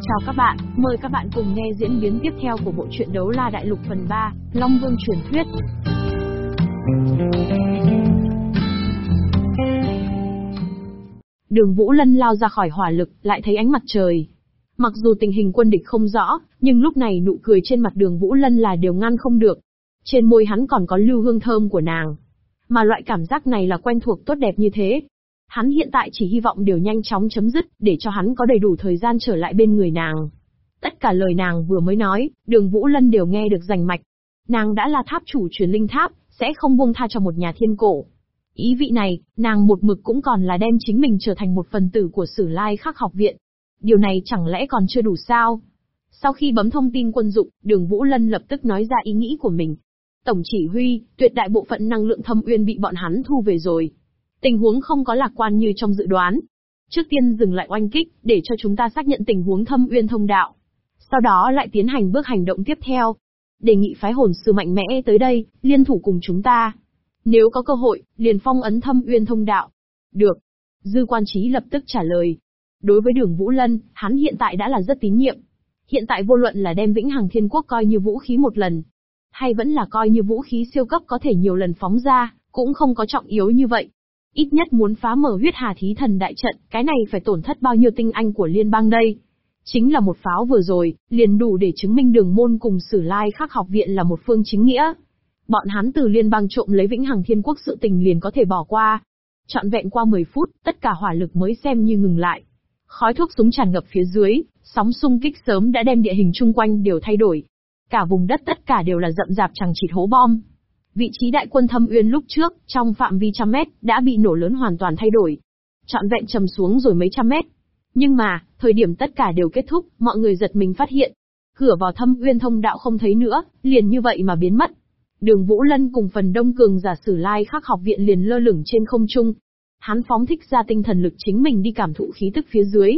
Chào các bạn, mời các bạn cùng nghe diễn biến tiếp theo của bộ truyện Đấu La Đại Lục phần 3, Long Vương truyền thuyết. Đường Vũ Lân lao ra khỏi hỏa lực, lại thấy ánh mặt trời. Mặc dù tình hình quân địch không rõ, nhưng lúc này nụ cười trên mặt đường Vũ Lân là điều ngăn không được. Trên môi hắn còn có lưu hương thơm của nàng. Mà loại cảm giác này là quen thuộc tốt đẹp như thế, Hắn hiện tại chỉ hy vọng điều nhanh chóng chấm dứt, để cho hắn có đầy đủ thời gian trở lại bên người nàng. Tất cả lời nàng vừa mới nói, đường Vũ Lân đều nghe được rành mạch. Nàng đã là tháp chủ truyền linh tháp, sẽ không buông tha cho một nhà thiên cổ. Ý vị này, nàng một mực cũng còn là đem chính mình trở thành một phần tử của sử lai khắc học viện. Điều này chẳng lẽ còn chưa đủ sao? Sau khi bấm thông tin quân dụng, đường Vũ Lân lập tức nói ra ý nghĩ của mình. Tổng chỉ huy, tuyệt đại bộ phận năng lượng thâm uyên bị bọn hắn thu về rồi. Tình huống không có lạc quan như trong dự đoán. Trước tiên dừng lại oanh kích, để cho chúng ta xác nhận tình huống thâm uyên thông đạo. Sau đó lại tiến hành bước hành động tiếp theo. Đề nghị phái hồn sư mạnh mẽ tới đây, liên thủ cùng chúng ta. Nếu có cơ hội, liền phong ấn thâm uyên thông đạo. Được. Dư quan trí lập tức trả lời. Đối với đường Vũ Lân, hắn hiện tại đã là rất tín nhiệm. Hiện tại vô luận là đem vĩnh hằng thiên quốc coi như vũ khí một lần, hay vẫn là coi như vũ khí siêu cấp có thể nhiều lần phóng ra, cũng không có trọng yếu như vậy. Ít nhất muốn phá mở huyết hà thí thần đại trận, cái này phải tổn thất bao nhiêu tinh anh của liên bang đây. Chính là một pháo vừa rồi, liền đủ để chứng minh đường môn cùng sử lai khắc học viện là một phương chính nghĩa. Bọn hắn từ liên bang trộm lấy vĩnh hằng thiên quốc sự tình liền có thể bỏ qua. Chọn vẹn qua 10 phút, tất cả hỏa lực mới xem như ngừng lại. Khói thuốc súng tràn ngập phía dưới, sóng xung kích sớm đã đem địa hình chung quanh đều thay đổi. Cả vùng đất tất cả đều là rậm rạp chẳng chịt hố bom, Vị trí đại quân thâm uyên lúc trước, trong phạm vi trăm mét, đã bị nổ lớn hoàn toàn thay đổi. Trọn vẹn trầm xuống rồi mấy trăm mét. Nhưng mà, thời điểm tất cả đều kết thúc, mọi người giật mình phát hiện. Cửa vào thâm uyên thông đạo không thấy nữa, liền như vậy mà biến mất. Đường Vũ Lân cùng phần đông cường giả sử lai khắc học viện liền lơ lửng trên không trung. Hắn phóng thích ra tinh thần lực chính mình đi cảm thụ khí tức phía dưới.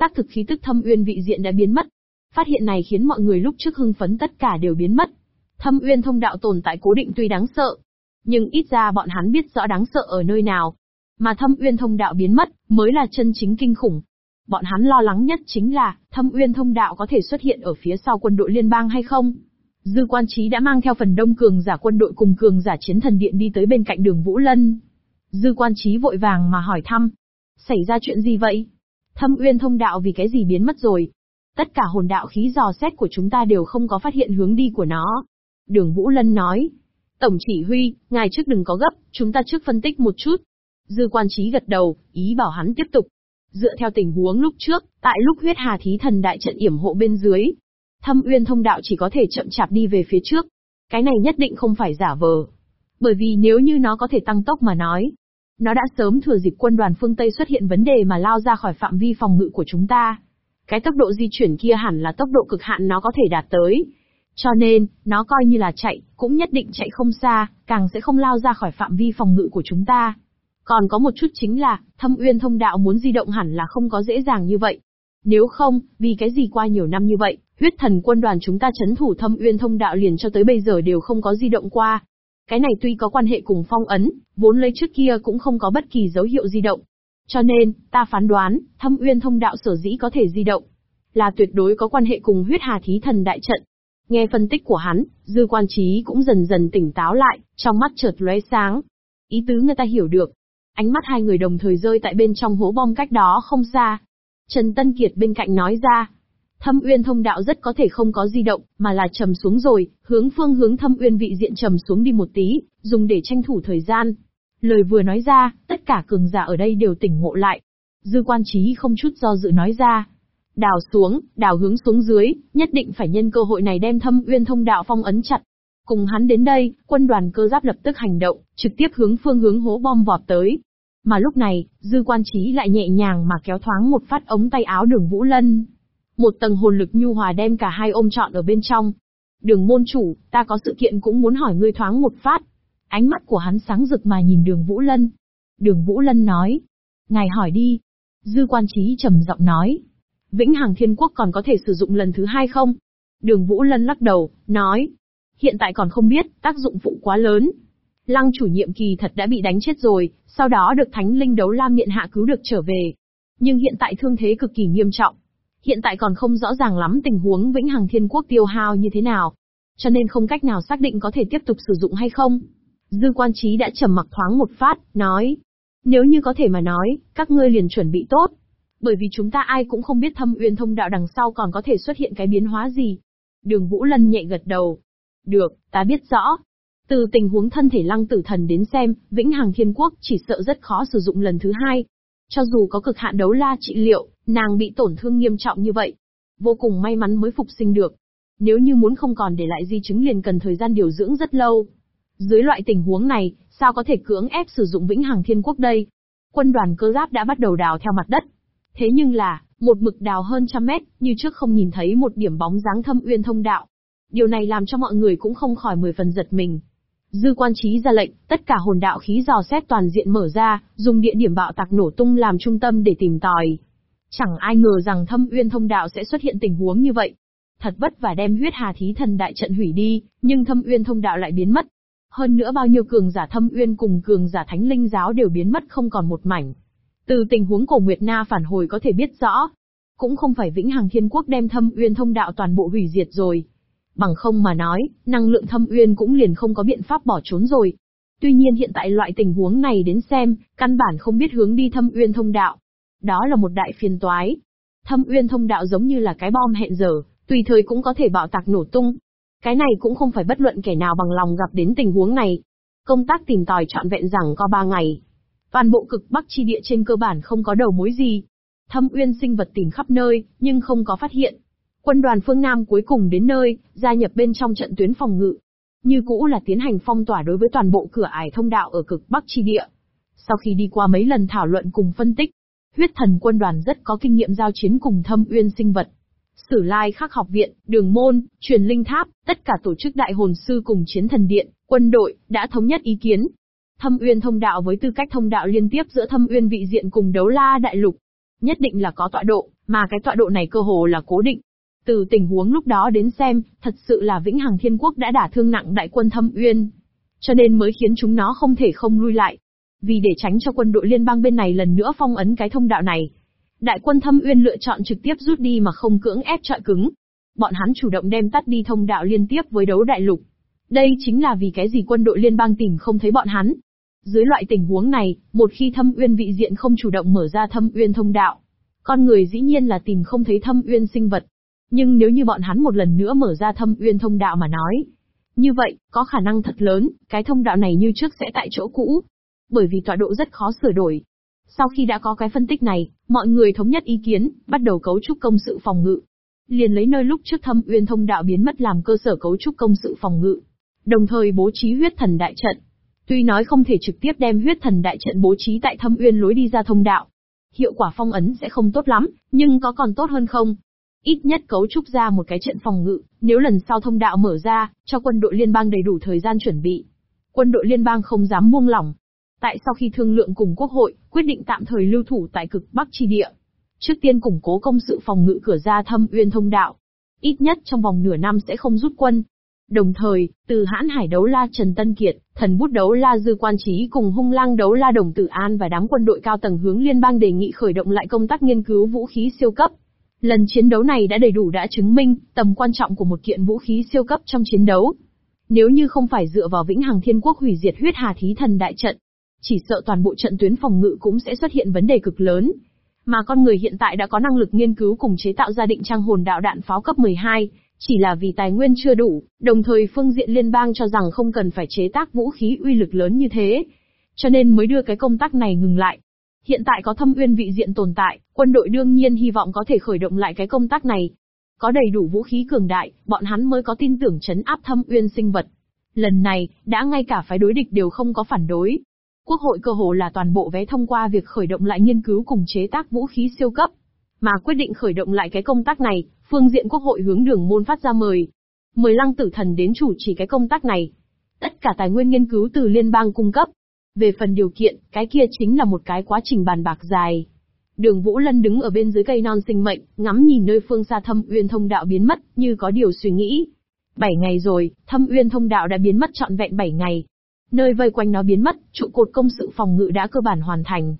Xác thực khí tức thâm uyên vị diện đã biến mất. Phát hiện này khiến mọi người lúc trước hưng phấn tất cả đều biến mất. Thâm uyên thông đạo tồn tại cố định tuy đáng sợ, nhưng ít ra bọn hắn biết rõ đáng sợ ở nơi nào. Mà thâm uyên thông đạo biến mất, mới là chân chính kinh khủng. Bọn hắn lo lắng nhất chính là, thâm uyên thông đạo có thể xuất hiện ở phía sau quân đội liên bang hay không? Dư quan trí đã mang theo phần đông cường giả quân đội cùng cường giả chiến thần điện đi tới bên cạnh đường Vũ Lân. Dư quan trí vội vàng mà hỏi thăm. Xảy ra chuyện gì vậy? Thâm uyên thông đạo vì cái gì biến mất rồi? Tất cả hồn đạo khí dò xét của chúng ta đều không có phát hiện hướng đi của nó. Đường Vũ Lân nói. Tổng chỉ huy, ngài trước đừng có gấp, chúng ta trước phân tích một chút. Dư quan trí gật đầu, ý bảo hắn tiếp tục. Dựa theo tình huống lúc trước, tại lúc huyết hà thí thần đại trận yểm hộ bên dưới, thâm uyên thông đạo chỉ có thể chậm chạp đi về phía trước. Cái này nhất định không phải giả vờ. Bởi vì nếu như nó có thể tăng tốc mà nói, nó đã sớm thừa dịp quân đoàn phương Tây xuất hiện vấn đề mà lao ra khỏi phạm vi phòng ngự của chúng ta. Cái tốc độ di chuyển kia hẳn là tốc độ cực hạn nó có thể đạt tới, cho nên, nó coi như là chạy, cũng nhất định chạy không xa, càng sẽ không lao ra khỏi phạm vi phòng ngự của chúng ta. Còn có một chút chính là, thâm uyên thông đạo muốn di động hẳn là không có dễ dàng như vậy. Nếu không, vì cái gì qua nhiều năm như vậy, huyết thần quân đoàn chúng ta chấn thủ thâm uyên thông đạo liền cho tới bây giờ đều không có di động qua. Cái này tuy có quan hệ cùng phong ấn, vốn lấy trước kia cũng không có bất kỳ dấu hiệu di động. Cho nên, ta phán đoán, thâm uyên thông đạo sở dĩ có thể di động, là tuyệt đối có quan hệ cùng huyết hà thí thần đại trận. Nghe phân tích của hắn, dư quan trí cũng dần dần tỉnh táo lại, trong mắt chợt lóe sáng. Ý tứ người ta hiểu được. Ánh mắt hai người đồng thời rơi tại bên trong hố bom cách đó không xa. Trần Tân Kiệt bên cạnh nói ra. Thâm uyên thông đạo rất có thể không có di động, mà là trầm xuống rồi, hướng phương hướng thâm uyên vị diện trầm xuống đi một tí, dùng để tranh thủ thời gian. Lời vừa nói ra, tất cả cường giả ở đây đều tỉnh ngộ lại. Dư quan trí không chút do dự nói ra. Đào xuống, đào hướng xuống dưới, nhất định phải nhân cơ hội này đem thâm uyên thông đạo phong ấn chặt. Cùng hắn đến đây, quân đoàn cơ giáp lập tức hành động, trực tiếp hướng phương hướng hố bom vọt tới. Mà lúc này, dư quan trí lại nhẹ nhàng mà kéo thoáng một phát ống tay áo đường Vũ Lân. Một tầng hồn lực nhu hòa đem cả hai ôm trọn ở bên trong. Đường môn chủ, ta có sự kiện cũng muốn hỏi ngươi thoáng một phát. Ánh mắt của hắn sáng rực mà nhìn đường Vũ Lân. Đường Vũ Lân nói. Ngài hỏi đi. Dư quan trí trầm giọng nói. Vĩnh Hằng Thiên Quốc còn có thể sử dụng lần thứ hai không? Đường Vũ Lân lắc đầu, nói. Hiện tại còn không biết, tác dụng phụ quá lớn. Lăng chủ nhiệm kỳ thật đã bị đánh chết rồi, sau đó được Thánh Linh đấu la miện hạ cứu được trở về. Nhưng hiện tại thương thế cực kỳ nghiêm trọng. Hiện tại còn không rõ ràng lắm tình huống Vĩnh Hằng Thiên Quốc tiêu hao như thế nào, cho nên không cách nào xác định có thể tiếp tục sử dụng hay không. Dư quan trí đã trầm mặc thoáng một phát, nói. Nếu như có thể mà nói, các ngươi liền chuẩn bị tốt. Bởi vì chúng ta ai cũng không biết thâm uyên thông đạo đằng sau còn có thể xuất hiện cái biến hóa gì. Đường Vũ Lân nhẹ gật đầu. Được, ta biết rõ. Từ tình huống thân thể lăng tử thần đến xem, Vĩnh Hằng Thiên Quốc chỉ sợ rất khó sử dụng lần thứ hai. Cho dù có cực hạn đấu la trị liệu, nàng bị tổn thương nghiêm trọng như vậy. Vô cùng may mắn mới phục sinh được. Nếu như muốn không còn để lại di chứng liền cần thời gian điều dưỡng rất lâu. Dưới loại tình huống này, sao có thể cưỡng ép sử dụng Vĩnh Hằng Thiên Quốc đây? Quân đoàn cơ giáp đã bắt đầu đào theo mặt đất. Thế nhưng là, một mực đào hơn trăm mét, như trước không nhìn thấy một điểm bóng dáng thâm uyên thông đạo. Điều này làm cho mọi người cũng không khỏi mười phần giật mình. Dư quan trí ra lệnh, tất cả hồn đạo khí dò xét toàn diện mở ra, dùng địa điểm bạo tạc nổ tung làm trung tâm để tìm tòi. Chẳng ai ngờ rằng thâm uyên thông đạo sẽ xuất hiện tình huống như vậy. Thật vất vả đem huyết hà thí thần đại trận hủy đi, nhưng thâm uyên thông đạo lại biến mất. Hơn nữa bao nhiêu cường giả thâm uyên cùng cường giả thánh linh giáo đều biến mất không còn một mảnh. Từ tình huống cổ Nguyệt Na phản hồi có thể biết rõ. Cũng không phải Vĩnh Hằng Thiên Quốc đem thâm uyên thông đạo toàn bộ hủy diệt rồi. Bằng không mà nói, năng lượng thâm uyên cũng liền không có biện pháp bỏ trốn rồi. Tuy nhiên hiện tại loại tình huống này đến xem, căn bản không biết hướng đi thâm uyên thông đạo. Đó là một đại phiền toái. Thâm uyên thông đạo giống như là cái bom hẹn giờ, tùy thời cũng có thể bạo tạc nổ tung. Cái này cũng không phải bất luận kẻ nào bằng lòng gặp đến tình huống này. Công tác tìm tòi trọn vẹn rằng có ba ngày. Toàn bộ cực bắc chi địa trên cơ bản không có đầu mối gì. Thâm uyên sinh vật tìm khắp nơi, nhưng không có phát hiện. Quân đoàn phương Nam cuối cùng đến nơi, gia nhập bên trong trận tuyến phòng ngự. Như cũ là tiến hành phong tỏa đối với toàn bộ cửa ải thông đạo ở cực Bắc chi địa. Sau khi đi qua mấy lần thảo luận cùng phân tích, huyết thần quân đoàn rất có kinh nghiệm giao chiến cùng thâm uyên sinh vật. Sử lai khắc học viện, đường môn, truyền linh tháp, tất cả tổ chức đại hồn sư cùng chiến thần điện, quân đội, đã thống nhất ý kiến. Thâm uyên thông đạo với tư cách thông đạo liên tiếp giữa thâm uyên vị diện cùng đấu la đại lục. Nhất định là có tọa độ, mà cái tọa độ này cơ hồ là cố định, từ tình huống lúc đó đến xem, thật sự là Vĩnh Hằng Thiên Quốc đã đả thương nặng đại quân Thâm Uyên. Cho nên mới khiến chúng nó không thể không lui lại. Vì để tránh cho quân đội liên bang bên này lần nữa phong ấn cái thông đạo này. Đại quân Thâm Uyên lựa chọn trực tiếp rút đi mà không cưỡng ép trọi cứng. Bọn hắn chủ động đem tắt đi thông đạo liên tiếp với đấu đại lục. Đây chính là vì cái gì quân đội liên bang tìm không thấy bọn hắn. Dưới loại tình huống này, một khi Thâm Uyên vị diện không chủ động mở ra Thâm Uyên thông đạo, con người dĩ nhiên là tìm không thấy Thâm Uyên sinh vật. Nhưng nếu như bọn hắn một lần nữa mở ra thâm uyên thông đạo mà nói, như vậy, có khả năng thật lớn, cái thông đạo này như trước sẽ tại chỗ cũ. Bởi vì tọa độ rất khó sửa đổi. Sau khi đã có cái phân tích này, mọi người thống nhất ý kiến, bắt đầu cấu trúc công sự phòng ngự. Liền lấy nơi lúc trước thâm uyên thông đạo biến mất làm cơ sở cấu trúc công sự phòng ngự. Đồng thời bố trí huyết thần đại trận. Tuy nói không thể trực tiếp đem huyết thần đại trận bố trí tại thâm uyên lối đi ra thông đạo. Hiệu quả phong ấn sẽ không tốt lắm, nhưng có còn tốt hơn không? Ít nhất cấu trúc ra một cái trận phòng ngự, nếu lần sau thông đạo mở ra, cho quân đội liên bang đầy đủ thời gian chuẩn bị. Quân đội liên bang không dám buông lỏng. Tại sau khi thương lượng cùng quốc hội, quyết định tạm thời lưu thủ tại cực Bắc chi địa. Trước tiên củng cố công sự phòng ngự cửa ra thâm uyên thông đạo. Ít nhất trong vòng nửa năm sẽ không rút quân. Đồng thời, từ hãn hải đấu la Trần Tân Kiệt, thần bút đấu la Dư Quan Trí cùng hung lang đấu la Đồng Tử An và đám quân đội cao tầng hướng liên bang đề nghị khởi động lại công tác nghiên cứu vũ khí siêu cấp. Lần chiến đấu này đã đầy đủ đã chứng minh tầm quan trọng của một kiện vũ khí siêu cấp trong chiến đấu. Nếu như không phải dựa vào Vĩnh Hằng Thiên Quốc hủy diệt huyết hà thí thần đại trận, chỉ sợ toàn bộ trận tuyến phòng ngự cũng sẽ xuất hiện vấn đề cực lớn. Mà con người hiện tại đã có năng lực nghiên cứu cùng chế tạo ra định trang hồn đạo đạn pháo cấp 12, chỉ là vì tài nguyên chưa đủ, đồng thời phương diện liên bang cho rằng không cần phải chế tác vũ khí uy lực lớn như thế. Cho nên mới đưa cái công tác này ngừng lại. Hiện tại có thâm uyên vị diện tồn tại, quân đội đương nhiên hy vọng có thể khởi động lại cái công tác này. Có đầy đủ vũ khí cường đại, bọn hắn mới có tin tưởng chấn áp thâm uyên sinh vật. Lần này, đã ngay cả phái đối địch đều không có phản đối. Quốc hội cơ hồ là toàn bộ vé thông qua việc khởi động lại nghiên cứu cùng chế tác vũ khí siêu cấp. Mà quyết định khởi động lại cái công tác này, phương diện quốc hội hướng đường môn phát ra mời. Mời lăng tử thần đến chủ trì cái công tác này. Tất cả tài nguyên nghiên cứu từ liên bang cung cấp, về phần điều kiện, cái kia chính là một cái quá trình bàn bạc dài. Đường Vũ Lân đứng ở bên dưới cây non sinh mệnh, ngắm nhìn nơi phương xa thâm uyên thông đạo biến mất, như có điều suy nghĩ. Bảy ngày rồi, thâm uyên thông đạo đã biến mất trọn vẹn bảy ngày. Nơi vây quanh nó biến mất, trụ cột công sự phòng ngự đã cơ bản hoàn thành.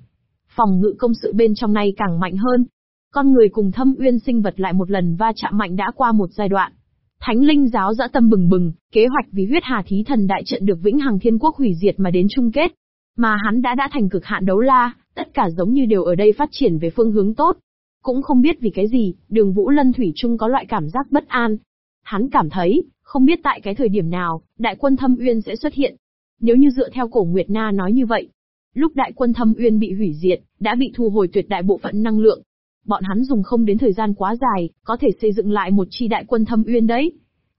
Phòng ngự công sự bên trong này càng mạnh hơn. Con người cùng thâm uyên sinh vật lại một lần va chạm mạnh đã qua một giai đoạn. Thánh linh giáo dã tâm bừng bừng, kế hoạch vì huyết hà thí thần đại trận được vĩnh hằng thiên quốc hủy diệt mà đến chung kết. Mà hắn đã đã thành cực hạn đấu la, tất cả giống như đều ở đây phát triển về phương hướng tốt. Cũng không biết vì cái gì, đường Vũ Lân Thủy Trung có loại cảm giác bất an. Hắn cảm thấy, không biết tại cái thời điểm nào, đại quân thâm uyên sẽ xuất hiện. Nếu như dựa theo cổ Nguyệt Na nói như vậy, lúc đại quân thâm uyên bị hủy diệt, đã bị thu hồi tuyệt đại bộ phận năng lượng. Bọn hắn dùng không đến thời gian quá dài, có thể xây dựng lại một chi đại quân thâm uyên đấy.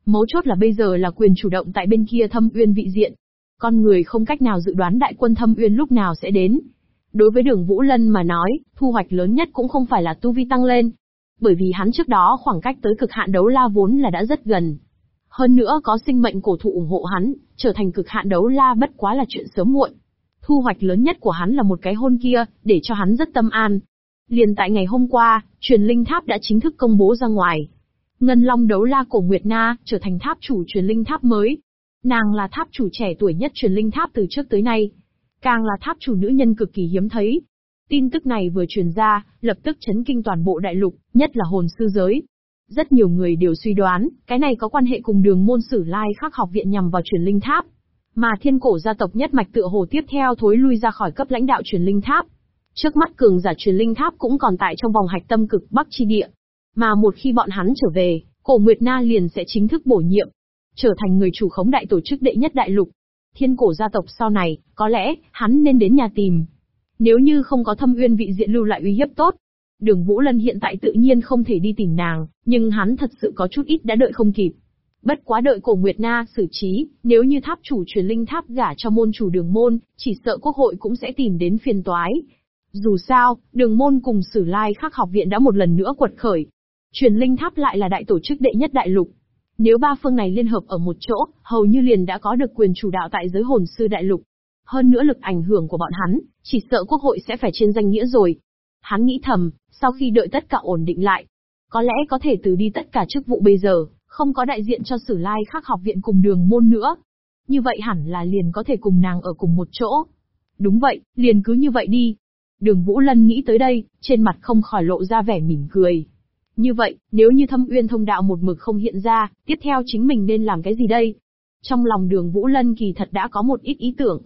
Mấu chốt là bây giờ là quyền chủ động tại bên kia thâm uyên vị diện. Con người không cách nào dự đoán đại quân thâm uyên lúc nào sẽ đến. Đối với đường Vũ Lân mà nói, thu hoạch lớn nhất cũng không phải là tu vi tăng lên. Bởi vì hắn trước đó khoảng cách tới cực hạn đấu la vốn là đã rất gần. Hơn nữa có sinh mệnh cổ thụ ủng hộ hắn, trở thành cực hạn đấu la bất quá là chuyện sớm muộn. Thu hoạch lớn nhất của hắn là một cái hôn kia, để cho hắn rất tâm an. Liền tại ngày hôm qua, truyền linh tháp đã chính thức công bố ra ngoài. Ngân Long đấu la cổ Nguyệt Na, trở thành tháp chủ truyền linh tháp mới. Nàng là tháp chủ trẻ tuổi nhất truyền linh tháp từ trước tới nay. Càng là tháp chủ nữ nhân cực kỳ hiếm thấy. Tin tức này vừa truyền ra, lập tức chấn kinh toàn bộ đại lục, nhất là hồn sư giới. Rất nhiều người đều suy đoán, cái này có quan hệ cùng đường môn sử lai khắc học viện nhằm vào truyền linh tháp. Mà thiên cổ gia tộc nhất mạch tựa hồ tiếp theo thối lui ra khỏi cấp lãnh đạo truyền linh tháp. Trước mắt cường giả truyền linh tháp cũng còn tại trong vòng hạch tâm cực bắc chi địa. Mà một khi bọn hắn trở về, cổ Nguyệt Na liền sẽ chính thức bổ nhiệm. Trở thành người chủ khống đại tổ chức đệ nhất đại lục. Thiên cổ gia tộc sau này, có lẽ, hắn nên đến nhà tìm. Nếu như không có thâm uyên vị diện lưu lại uy hiếp tốt, Đường Vũ Lân hiện tại tự nhiên không thể đi tìm nàng, nhưng hắn thật sự có chút ít đã đợi không kịp. Bất quá đợi cổ Nguyệt Na xử trí, nếu như tháp chủ truyền linh tháp gả cho môn chủ đường môn, chỉ sợ quốc hội cũng sẽ tìm đến phiền toái. Dù sao, đường môn cùng sử lai khắc học viện đã một lần nữa quật khởi. Truyền linh tháp lại là đại tổ chức đệ nhất đại lục. Nếu ba phương này liên hợp ở một chỗ, hầu như liền đã có được quyền chủ đạo tại giới hồn sư đại lục. Hơn nữa lực ảnh hưởng của bọn hắn, chỉ sợ quốc hội sẽ phải trên danh nghĩa rồi. Hắn nghĩ thầm, sau khi đợi tất cả ổn định lại, có lẽ có thể từ đi tất cả chức vụ bây giờ, không có đại diện cho sử lai khác học viện cùng đường môn nữa. Như vậy hẳn là liền có thể cùng nàng ở cùng một chỗ. Đúng vậy, liền cứ như vậy đi. Đường Vũ Lân nghĩ tới đây, trên mặt không khỏi lộ ra vẻ mỉm cười. Như vậy, nếu như thâm uyên thông đạo một mực không hiện ra, tiếp theo chính mình nên làm cái gì đây? Trong lòng đường Vũ Lân kỳ thật đã có một ít ý tưởng.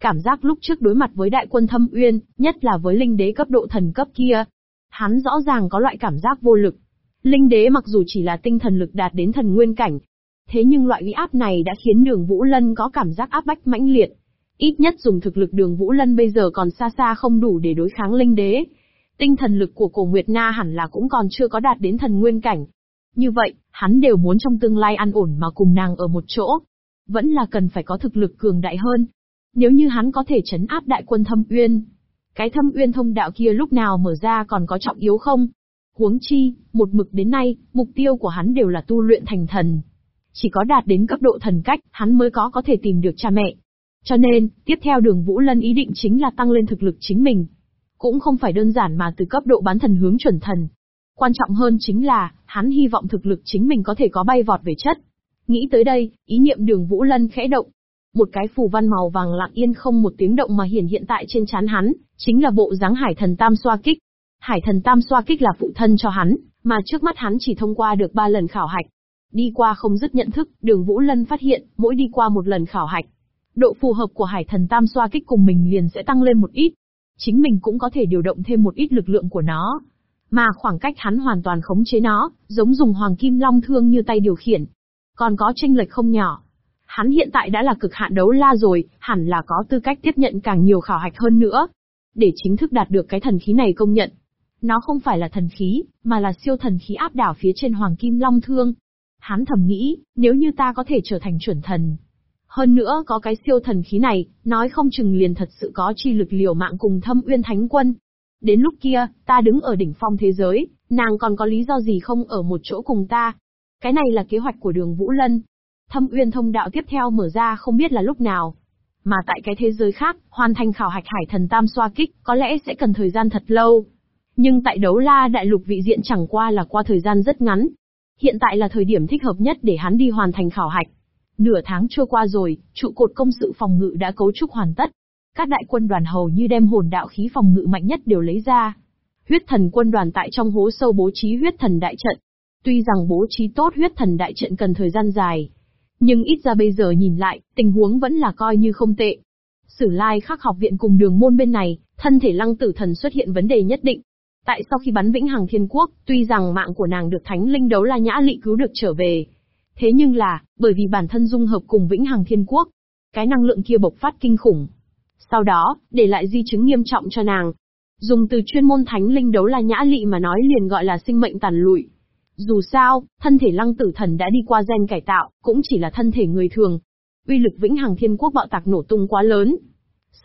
Cảm giác lúc trước đối mặt với đại quân thâm uyên, nhất là với linh đế cấp độ thần cấp kia. Hắn rõ ràng có loại cảm giác vô lực. Linh đế mặc dù chỉ là tinh thần lực đạt đến thần nguyên cảnh. Thế nhưng loại uy áp này đã khiến đường Vũ Lân có cảm giác áp bách mãnh liệt. Ít nhất dùng thực lực đường Vũ Lân bây giờ còn xa xa không đủ để đối kháng linh đế. Tinh thần lực của cổ Nguyệt Na hẳn là cũng còn chưa có đạt đến thần nguyên cảnh. Như vậy, hắn đều muốn trong tương lai an ổn mà cùng nàng ở một chỗ. Vẫn là cần phải có thực lực cường đại hơn. Nếu như hắn có thể chấn áp đại quân thâm uyên, cái thâm uyên thông đạo kia lúc nào mở ra còn có trọng yếu không? Huống chi, một mực đến nay, mục tiêu của hắn đều là tu luyện thành thần. Chỉ có đạt đến cấp độ thần cách, hắn mới có có thể tìm được cha mẹ. Cho nên, tiếp theo đường Vũ Lân ý định chính là tăng lên thực lực chính mình. Cũng không phải đơn giản mà từ cấp độ bán thần hướng chuẩn thần. Quan trọng hơn chính là, hắn hy vọng thực lực chính mình có thể có bay vọt về chất. Nghĩ tới đây, ý niệm đường Vũ Lân khẽ động, một cái phù văn màu vàng lặng yên không một tiếng động mà hiển hiện tại trên trán hắn, chính là bộ dáng hải thần tam xoa kích. Hải thần tam xoa kích là phụ thân cho hắn, mà trước mắt hắn chỉ thông qua được ba lần khảo hạch. Đi qua không dứt nhận thức, đường Vũ Lân phát hiện, mỗi đi qua một lần khảo hạch, độ phù hợp của hải thần tam xoa kích cùng mình liền sẽ tăng lên một ít. Chính mình cũng có thể điều động thêm một ít lực lượng của nó. Mà khoảng cách hắn hoàn toàn khống chế nó, giống dùng hoàng kim long thương như tay điều khiển. Còn có tranh lệch không nhỏ. Hắn hiện tại đã là cực hạn đấu la rồi, hẳn là có tư cách tiếp nhận càng nhiều khảo hạch hơn nữa. Để chính thức đạt được cái thần khí này công nhận. Nó không phải là thần khí, mà là siêu thần khí áp đảo phía trên Hoàng Kim Long Thương. Hắn thầm nghĩ, nếu như ta có thể trở thành chuẩn thần. Hơn nữa có cái siêu thần khí này, nói không chừng liền thật sự có chi lực liều mạng cùng thâm uyên thánh quân. Đến lúc kia, ta đứng ở đỉnh phong thế giới, nàng còn có lý do gì không ở một chỗ cùng ta. Cái này là kế hoạch của đường Vũ Lân. Thâm uyên thông đạo tiếp theo mở ra không biết là lúc nào. Mà tại cái thế giới khác, hoàn thành khảo hạch hải thần tam xoa kích, có lẽ sẽ cần thời gian thật lâu. Nhưng tại đấu la đại lục vị diện chẳng qua là qua thời gian rất ngắn. Hiện tại là thời điểm thích hợp nhất để hắn đi hoàn thành khảo hạch. Nửa tháng trôi qua rồi, trụ cột công sự phòng ngự đã cấu trúc hoàn tất. Các đại quân đoàn hầu như đem hồn đạo khí phòng ngự mạnh nhất đều lấy ra. Huyết thần quân đoàn tại trong hố sâu bố trí huyết thần đại trận. Tuy rằng bố trí tốt huyết thần đại trận cần thời gian dài, nhưng ít ra bây giờ nhìn lại, tình huống vẫn là coi như không tệ. Sử lai khắc học viện cùng đường môn bên này, thân thể lăng tử thần xuất hiện vấn đề nhất định. Tại sau khi bắn vĩnh hằng thiên quốc, tuy rằng mạng của nàng được thánh linh đấu la nhã lị cứu được trở về. Thế nhưng là, bởi vì bản thân dung hợp cùng vĩnh hằng thiên quốc, cái năng lượng kia bộc phát kinh khủng. Sau đó, để lại di chứng nghiêm trọng cho nàng. Dùng từ chuyên môn thánh linh đấu la nhã lị mà nói liền gọi là sinh mệnh tàn lụi. Dù sao, thân thể lăng tử thần đã đi qua gen cải tạo, cũng chỉ là thân thể người thường. Uy lực vĩnh hằng thiên quốc bạo tạc nổ tung quá lớn.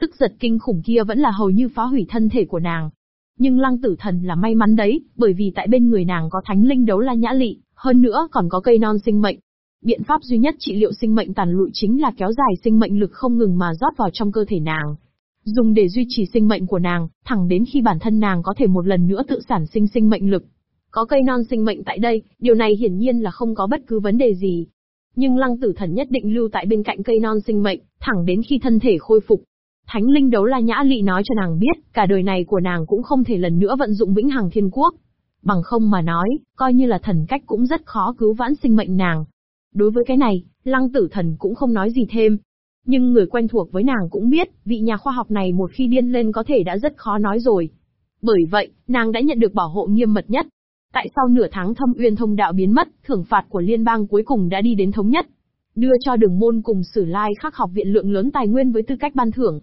Sức giật kinh khủng kia vẫn là hầu như phá hủy thân thể của nàng. Nhưng lăng tử thần là may mắn đấy, bởi vì tại bên người nàng có thánh linh đấu la nhã lị, hơn nữa còn có cây non sinh mệnh. Biện pháp duy nhất trị liệu sinh mệnh tàn lụi chính là kéo dài sinh mệnh lực không ngừng mà rót vào trong cơ thể nàng. Dùng để duy trì sinh mệnh của nàng, thẳng đến khi bản thân nàng có thể một lần nữa tự sản sinh sinh mệnh lực. Có cây non sinh mệnh tại đây, điều này hiển nhiên là không có bất cứ vấn đề gì. Nhưng lăng tử thần nhất định lưu tại bên cạnh cây non sinh mệnh, thẳng đến khi thân thể khôi phục. Thánh linh đấu la nhã lị nói cho nàng biết, cả đời này của nàng cũng không thể lần nữa vận dụng vĩnh hằng thiên quốc. Bằng không mà nói, coi như là thần cách cũng rất khó cứu vãn sinh mệnh nàng. Đối với cái này, lăng tử thần cũng không nói gì thêm. Nhưng người quen thuộc với nàng cũng biết, vị nhà khoa học này một khi điên lên có thể đã rất khó nói rồi. Bởi vậy, nàng đã nhận được bảo hộ nghiêm mật nhất. Tại sau nửa tháng thâm uyên thông đạo biến mất, thưởng phạt của liên bang cuối cùng đã đi đến thống nhất. Đưa cho đường môn cùng sử lai khắc học viện lượng lớn tài nguyên với tư cách ban thưởng.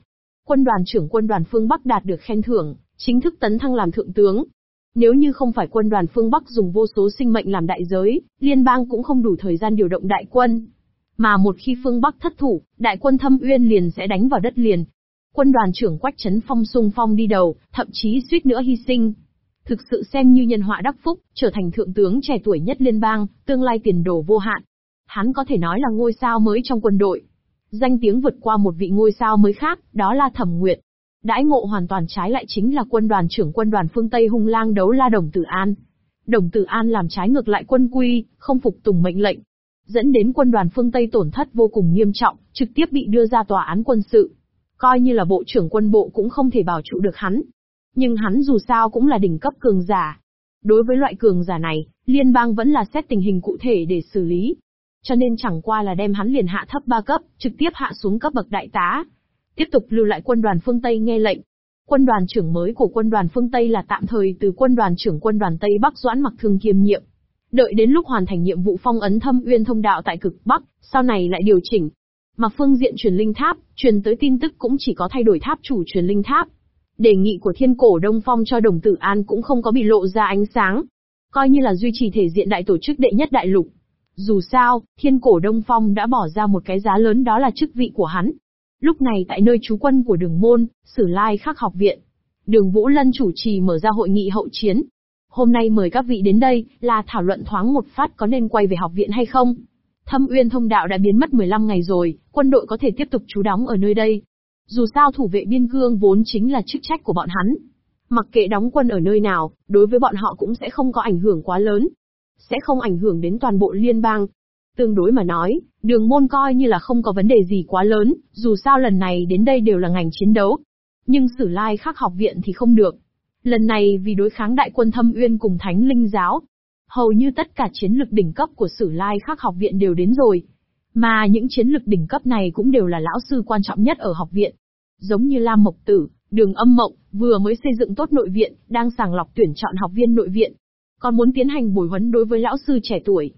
Quân đoàn trưởng quân đoàn phương Bắc đạt được khen thưởng, chính thức tấn thăng làm thượng tướng. Nếu như không phải quân đoàn phương Bắc dùng vô số sinh mệnh làm đại giới, liên bang cũng không đủ thời gian điều động đại quân. Mà một khi phương Bắc thất thủ, đại quân thâm uyên liền sẽ đánh vào đất liền. Quân đoàn trưởng Quách Trấn Phong sung phong đi đầu, thậm chí suýt nữa hy sinh. Thực sự xem như nhân họa đắc phúc, trở thành thượng tướng trẻ tuổi nhất liên bang, tương lai tiền đồ vô hạn. Hắn có thể nói là ngôi sao mới trong quân đội. Danh tiếng vượt qua một vị ngôi sao mới khác, đó là Thẩm Nguyệt. Đãi ngộ hoàn toàn trái lại chính là quân đoàn trưởng quân đoàn phương Tây hung lang đấu la Đồng Tử An. Đồng Tử An làm trái ngược lại quân quy, không phục tùng mệnh lệnh. Dẫn đến quân đoàn phương Tây tổn thất vô cùng nghiêm trọng, trực tiếp bị đưa ra tòa án quân sự. Coi như là bộ trưởng quân bộ cũng không thể bảo trụ được hắn. Nhưng hắn dù sao cũng là đỉnh cấp cường giả. Đối với loại cường giả này, liên bang vẫn là xét tình hình cụ thể để xử lý. Cho nên chẳng qua là đem hắn liền hạ thấp ba cấp, trực tiếp hạ xuống cấp bậc đại tá. Tiếp tục lưu lại quân đoàn phương Tây nghe lệnh. Quân đoàn trưởng mới của quân đoàn phương Tây là tạm thời từ quân đoàn trưởng quân đoàn Tây Bắc Doãn Mặc Thương kiêm nhiệm. Đợi đến lúc hoàn thành nhiệm vụ phong ấn thâm uyên thông đạo tại cực Bắc, sau này lại điều chỉnh. Mà phương diện truyền linh tháp, truyền tới tin tức cũng chỉ có thay đổi tháp chủ truyền linh tháp. Đề nghị của thiên cổ Đông Phong cho đồng tử an cũng không có bị lộ ra ánh sáng. Coi như là duy trì thể diện đại tổ chức đệ nhất đại lục. Dù sao, thiên cổ Đông Phong đã bỏ ra một cái giá lớn đó là chức vị của hắn. Lúc này tại nơi trú quân của đường môn, sử lai khắc học viện. Đường Vũ Lân chủ trì mở ra hội nghị hậu chiến. Hôm nay mời các vị đến đây, là thảo luận thoáng một phát có nên quay về học viện hay không. Thâm Uyên thông đạo đã biến mất 15 ngày rồi, quân đội có thể tiếp tục trú đóng ở nơi đây. Dù sao thủ vệ biên cương vốn chính là chức trách của bọn hắn. Mặc kệ đóng quân ở nơi nào, đối với bọn họ cũng sẽ không có ảnh hưởng quá lớn. Sẽ không ảnh hưởng đến toàn bộ liên bang. Tương đối mà nói, đường môn coi như là không có vấn đề gì quá lớn, dù sao lần này đến đây đều là ngành chiến đấu. Nhưng sử lai khắc học viện thì không được. Lần này vì đối kháng đại quân thâm uyên cùng thánh linh giáo. Hầu như tất cả chiến lực đỉnh cấp của sử lai khắc học viện đều đến rồi. Mà những chiến lực đỉnh cấp này cũng đều là lão sư quan trọng nhất ở học viện. Giống như Lam Mộc Tử, Đường Âm Mộng, vừa mới xây dựng tốt nội viện, đang sàng lọc tuyển chọn học viên nội viện. Còn muốn tiến hành bồi huấn đối với lão sư trẻ tuổi.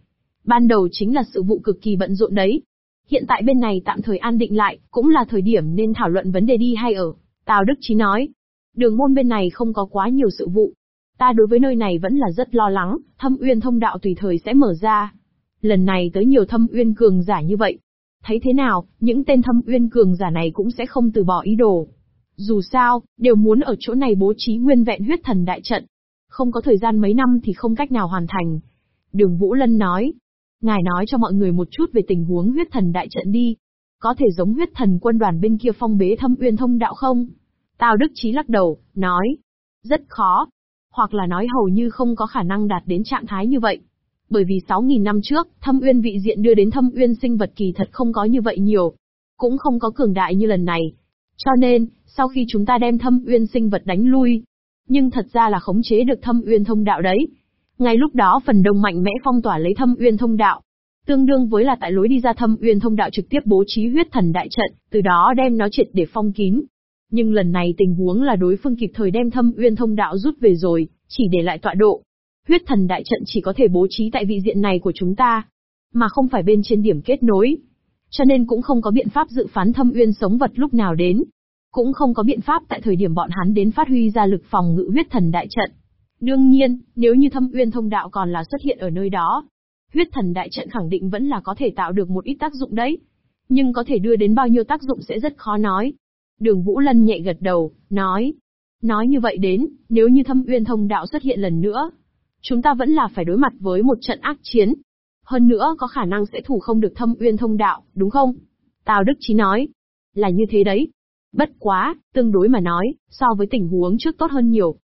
Ban đầu chính là sự vụ cực kỳ bận rộn đấy. Hiện tại bên này tạm thời an định lại, cũng là thời điểm nên thảo luận vấn đề đi hay ở. Tào Đức Chí nói. Đường môn bên này không có quá nhiều sự vụ. Ta đối với nơi này vẫn là rất lo lắng, thâm uyên thông đạo tùy thời sẽ mở ra. Lần này tới nhiều thâm uyên cường giả như vậy. Thấy thế nào, những tên thâm uyên cường giả này cũng sẽ không từ bỏ ý đồ. Dù sao, đều muốn ở chỗ này bố trí nguyên vẹn huyết thần đại trận. Không có thời gian mấy năm thì không cách nào hoàn thành. Đường Vũ Lân nói. Ngài nói cho mọi người một chút về tình huống huyết thần đại trận đi. Có thể giống huyết thần quân đoàn bên kia phong bế thâm uyên thông đạo không? Tào Đức Chí lắc đầu, nói. Rất khó. Hoặc là nói hầu như không có khả năng đạt đến trạng thái như vậy. Bởi vì 6.000 năm trước, thâm uyên vị diện đưa đến thâm uyên sinh vật kỳ thật không có như vậy nhiều. Cũng không có cường đại như lần này. Cho nên, sau khi chúng ta đem thâm uyên sinh vật đánh lui, Nhưng thật ra là khống chế được thâm uyên thông đạo đấy. Ngay lúc đó phần đông mạnh mẽ phong tỏa lấy thâm uyên thông đạo. Tương đương với là tại lối đi ra thâm uyên thông đạo trực tiếp bố trí huyết thần đại trận, từ đó đem nó triệt để phong kín. Nhưng lần này tình huống là đối phương kịp thời đem thâm uyên thông đạo rút về rồi, chỉ để lại tọa độ. Huyết thần đại trận chỉ có thể bố trí tại vị diện này của chúng ta, mà không phải bên trên điểm kết nối. Cho nên cũng không có biện pháp dự phán thâm uyên sống vật lúc nào đến. Cũng không có biện pháp tại thời điểm bọn hắn đến phát huy ra lực phòng ngự huyết thần đại trận. Đương nhiên, nếu như thâm uyên thông đạo còn là xuất hiện ở nơi đó, huyết thần đại trận khẳng định vẫn là có thể tạo được một ít tác dụng đấy. Nhưng có thể đưa đến bao nhiêu tác dụng sẽ rất khó nói. Đường Vũ Lân nhẹ gật đầu, nói. Nói như vậy đến, nếu như thâm uyên thông đạo xuất hiện lần nữa, chúng ta vẫn là phải đối mặt với một trận ác chiến. Hơn nữa có khả năng sẽ thủ không được thâm uyên thông đạo, đúng không? Tào Đức Chí nói. Là như thế đấy. Bất quá, tương đối mà nói, so với tình huống trước tốt hơn nhiều.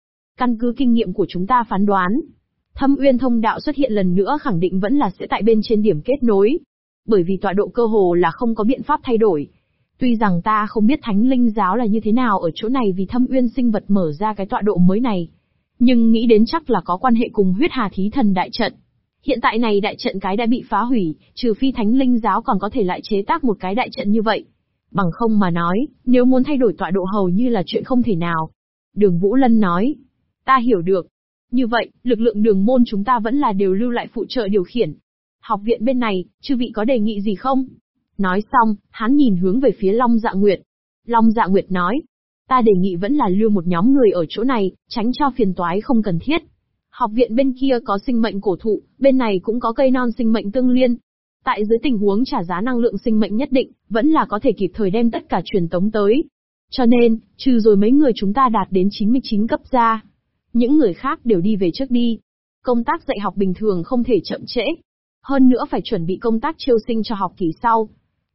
Căn cứ kinh nghiệm của chúng ta phán đoán, thâm uyên thông đạo xuất hiện lần nữa khẳng định vẫn là sẽ tại bên trên điểm kết nối. Bởi vì tọa độ cơ hồ là không có biện pháp thay đổi. Tuy rằng ta không biết thánh linh giáo là như thế nào ở chỗ này vì thâm uyên sinh vật mở ra cái tọa độ mới này. Nhưng nghĩ đến chắc là có quan hệ cùng huyết hà thí thần đại trận. Hiện tại này đại trận cái đã bị phá hủy, trừ phi thánh linh giáo còn có thể lại chế tác một cái đại trận như vậy. Bằng không mà nói, nếu muốn thay đổi tọa độ hầu như là chuyện không thể nào. Đường Vũ Lân nói, ta hiểu được. Như vậy, lực lượng đường môn chúng ta vẫn là đều lưu lại phụ trợ điều khiển. Học viện bên này, chư vị có đề nghị gì không? Nói xong, hắn nhìn hướng về phía Long Dạ Nguyệt. Long Dạ Nguyệt nói, ta đề nghị vẫn là lưu một nhóm người ở chỗ này, tránh cho phiền toái không cần thiết. Học viện bên kia có sinh mệnh cổ thụ, bên này cũng có cây non sinh mệnh tương liên. Tại dưới tình huống trả giá năng lượng sinh mệnh nhất định, vẫn là có thể kịp thời đem tất cả truyền tống tới. Cho nên, trừ rồi mấy người chúng ta đạt đến 99 cấp ra. Những người khác đều đi về trước đi. Công tác dạy học bình thường không thể chậm trễ. Hơn nữa phải chuẩn bị công tác chiêu sinh cho học kỳ sau.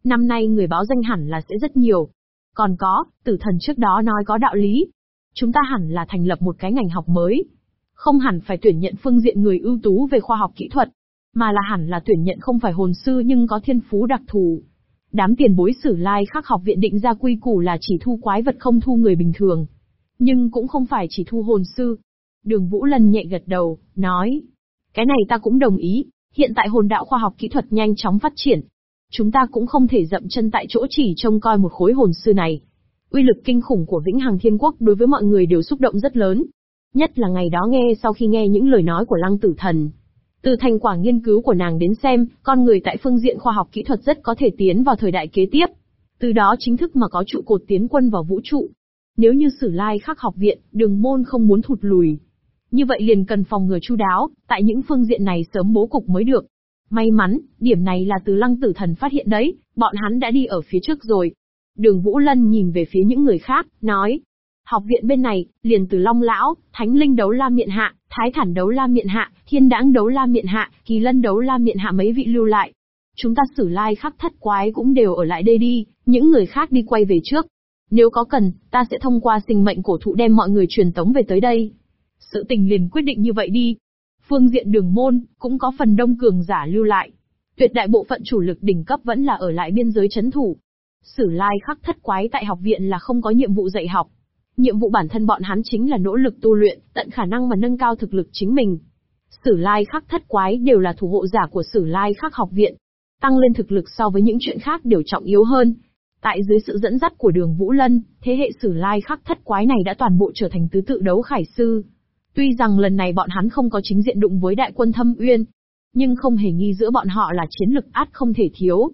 Năm nay người báo danh hẳn là sẽ rất nhiều. Còn có, tử thần trước đó nói có đạo lý. Chúng ta hẳn là thành lập một cái ngành học mới, không hẳn phải tuyển nhận phương diện người ưu tú về khoa học kỹ thuật, mà là hẳn là tuyển nhận không phải hồn sư nhưng có thiên phú đặc thù. Đám tiền bối sử lai khắc học viện định ra quy củ là chỉ thu quái vật không thu người bình thường. Nhưng cũng không phải chỉ thu hồn sư. Đường Vũ Lân nhẹ gật đầu, nói. Cái này ta cũng đồng ý, hiện tại hồn đạo khoa học kỹ thuật nhanh chóng phát triển. Chúng ta cũng không thể dậm chân tại chỗ chỉ trông coi một khối hồn sư này. Uy lực kinh khủng của Vĩnh Hằng Thiên Quốc đối với mọi người đều xúc động rất lớn. Nhất là ngày đó nghe sau khi nghe những lời nói của lăng tử thần. Từ thành quả nghiên cứu của nàng đến xem, con người tại phương diện khoa học kỹ thuật rất có thể tiến vào thời đại kế tiếp. Từ đó chính thức mà có trụ cột tiến quân vào vũ trụ. Nếu như sử lai khắc học viện, đường môn không muốn thụt lùi. Như vậy liền cần phòng ngừa chu đáo, tại những phương diện này sớm bố cục mới được. May mắn, điểm này là từ lăng tử thần phát hiện đấy, bọn hắn đã đi ở phía trước rồi. Đường Vũ Lân nhìn về phía những người khác, nói, Học viện bên này, liền từ Long Lão, Thánh Linh đấu la miện hạ, Thái Thản đấu la miện hạ, Thiên Đãng đấu la miện hạ, Kỳ Lân đấu la miện hạ mấy vị lưu lại. Chúng ta xử lai khắc thất quái cũng đều ở lại đây đi, những người khác đi quay về trước. Nếu có cần, ta sẽ thông qua sinh mệnh cổ thụ đem mọi người truyền tống về tới đây. Sự tình liền quyết định như vậy đi. Phương diện đường môn, cũng có phần đông cường giả lưu lại. Tuyệt đại bộ phận chủ lực đỉnh cấp vẫn là ở lại biên giới chấn thủ. Sử lai khắc thất quái tại học viện là không có nhiệm vụ dạy học, Nhiệm vụ bản thân bọn hắn chính là nỗ lực tu luyện, tận khả năng mà nâng cao thực lực chính mình. Sử lai khắc thất quái đều là thủ hộ giả của sử lai khắc học viện. Tăng lên thực lực so với những chuyện khác đều trọng yếu hơn. Tại dưới sự dẫn dắt của đường Vũ Lân, thế hệ sử lai khắc thất quái này đã toàn bộ trở thành tứ tự đấu khải sư. Tuy rằng lần này bọn hắn không có chính diện đụng với đại quân thâm uyên, nhưng không hề nghi giữa bọn họ là chiến lực át không thể thiếu.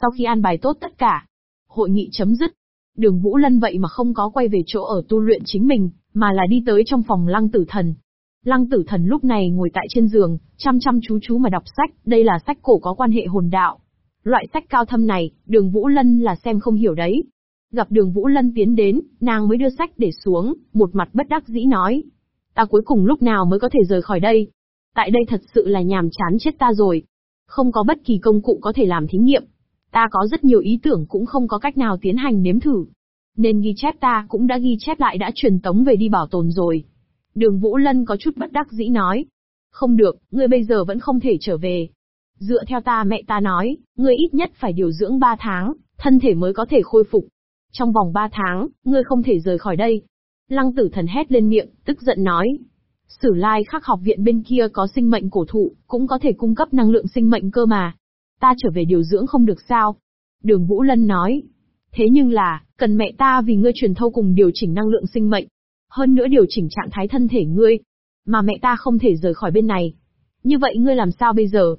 Sau khi an bài tốt tất cả, hội nghị chấm dứt, Đường Vũ Lân vậy mà không có quay về chỗ ở tu luyện chính mình, mà là đi tới trong phòng lăng tử thần. Lăng tử thần lúc này ngồi tại trên giường, chăm chăm chú chú mà đọc sách, đây là sách cổ có quan hệ hồn đạo. Loại sách cao thâm này, đường Vũ Lân là xem không hiểu đấy. Gặp đường Vũ Lân tiến đến, nàng mới đưa sách để xuống, một mặt bất đắc dĩ nói. Ta cuối cùng lúc nào mới có thể rời khỏi đây? Tại đây thật sự là nhàm chán chết ta rồi. Không có bất kỳ công cụ có thể làm thí nghiệm, Ta có rất nhiều ý tưởng cũng không có cách nào tiến hành nếm thử. Nên ghi chép ta cũng đã ghi chép lại đã truyền tống về đi bảo tồn rồi. Đường Vũ Lân có chút bất đắc dĩ nói. Không được, ngươi bây giờ vẫn không thể trở về. Dựa theo ta mẹ ta nói, ngươi ít nhất phải điều dưỡng 3 tháng, thân thể mới có thể khôi phục. Trong vòng 3 tháng, ngươi không thể rời khỏi đây. Lăng tử thần hét lên miệng, tức giận nói. Sử lai khắc học viện bên kia có sinh mệnh cổ thụ, cũng có thể cung cấp năng lượng sinh mệnh cơ mà. Ta trở về điều dưỡng không được sao? Đường Vũ Lân nói. Thế nhưng là, cần mẹ ta vì ngươi truyền thâu cùng điều chỉnh năng lượng sinh mệnh. Hơn nữa điều chỉnh trạng thái thân thể ngươi. Mà mẹ ta không thể rời khỏi bên này. Như vậy ngươi làm sao bây giờ?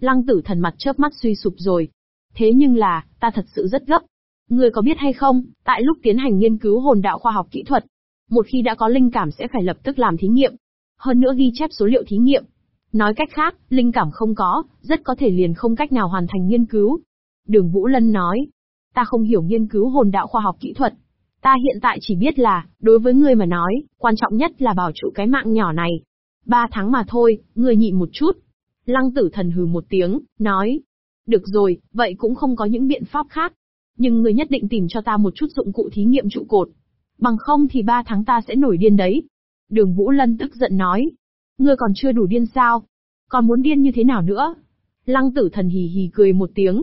Lăng tử thần mặt chớp mắt suy sụp rồi. Thế nhưng là, ta thật sự rất gấp. Ngươi có biết hay không, tại lúc tiến hành nghiên cứu hồn đạo khoa học kỹ thuật, một khi đã có linh cảm sẽ phải lập tức làm thí nghiệm. Hơn nữa ghi chép số liệu thí nghiệm. Nói cách khác, linh cảm không có, rất có thể liền không cách nào hoàn thành nghiên cứu. Đường Vũ Lân nói, ta không hiểu nghiên cứu hồn đạo khoa học kỹ thuật. Ta hiện tại chỉ biết là, đối với ngươi mà nói, quan trọng nhất là bảo trụ cái mạng nhỏ này. Ba tháng mà thôi, ngươi nhịn một chút. Lăng tử thần hừ một tiếng, nói. Được rồi, vậy cũng không có những biện pháp khác. Nhưng ngươi nhất định tìm cho ta một chút dụng cụ thí nghiệm trụ cột. Bằng không thì ba tháng ta sẽ nổi điên đấy. Đường Vũ Lân tức giận nói. Ngươi còn chưa đủ điên sao? Còn muốn điên như thế nào nữa? Lăng tử thần hì hì cười một tiếng.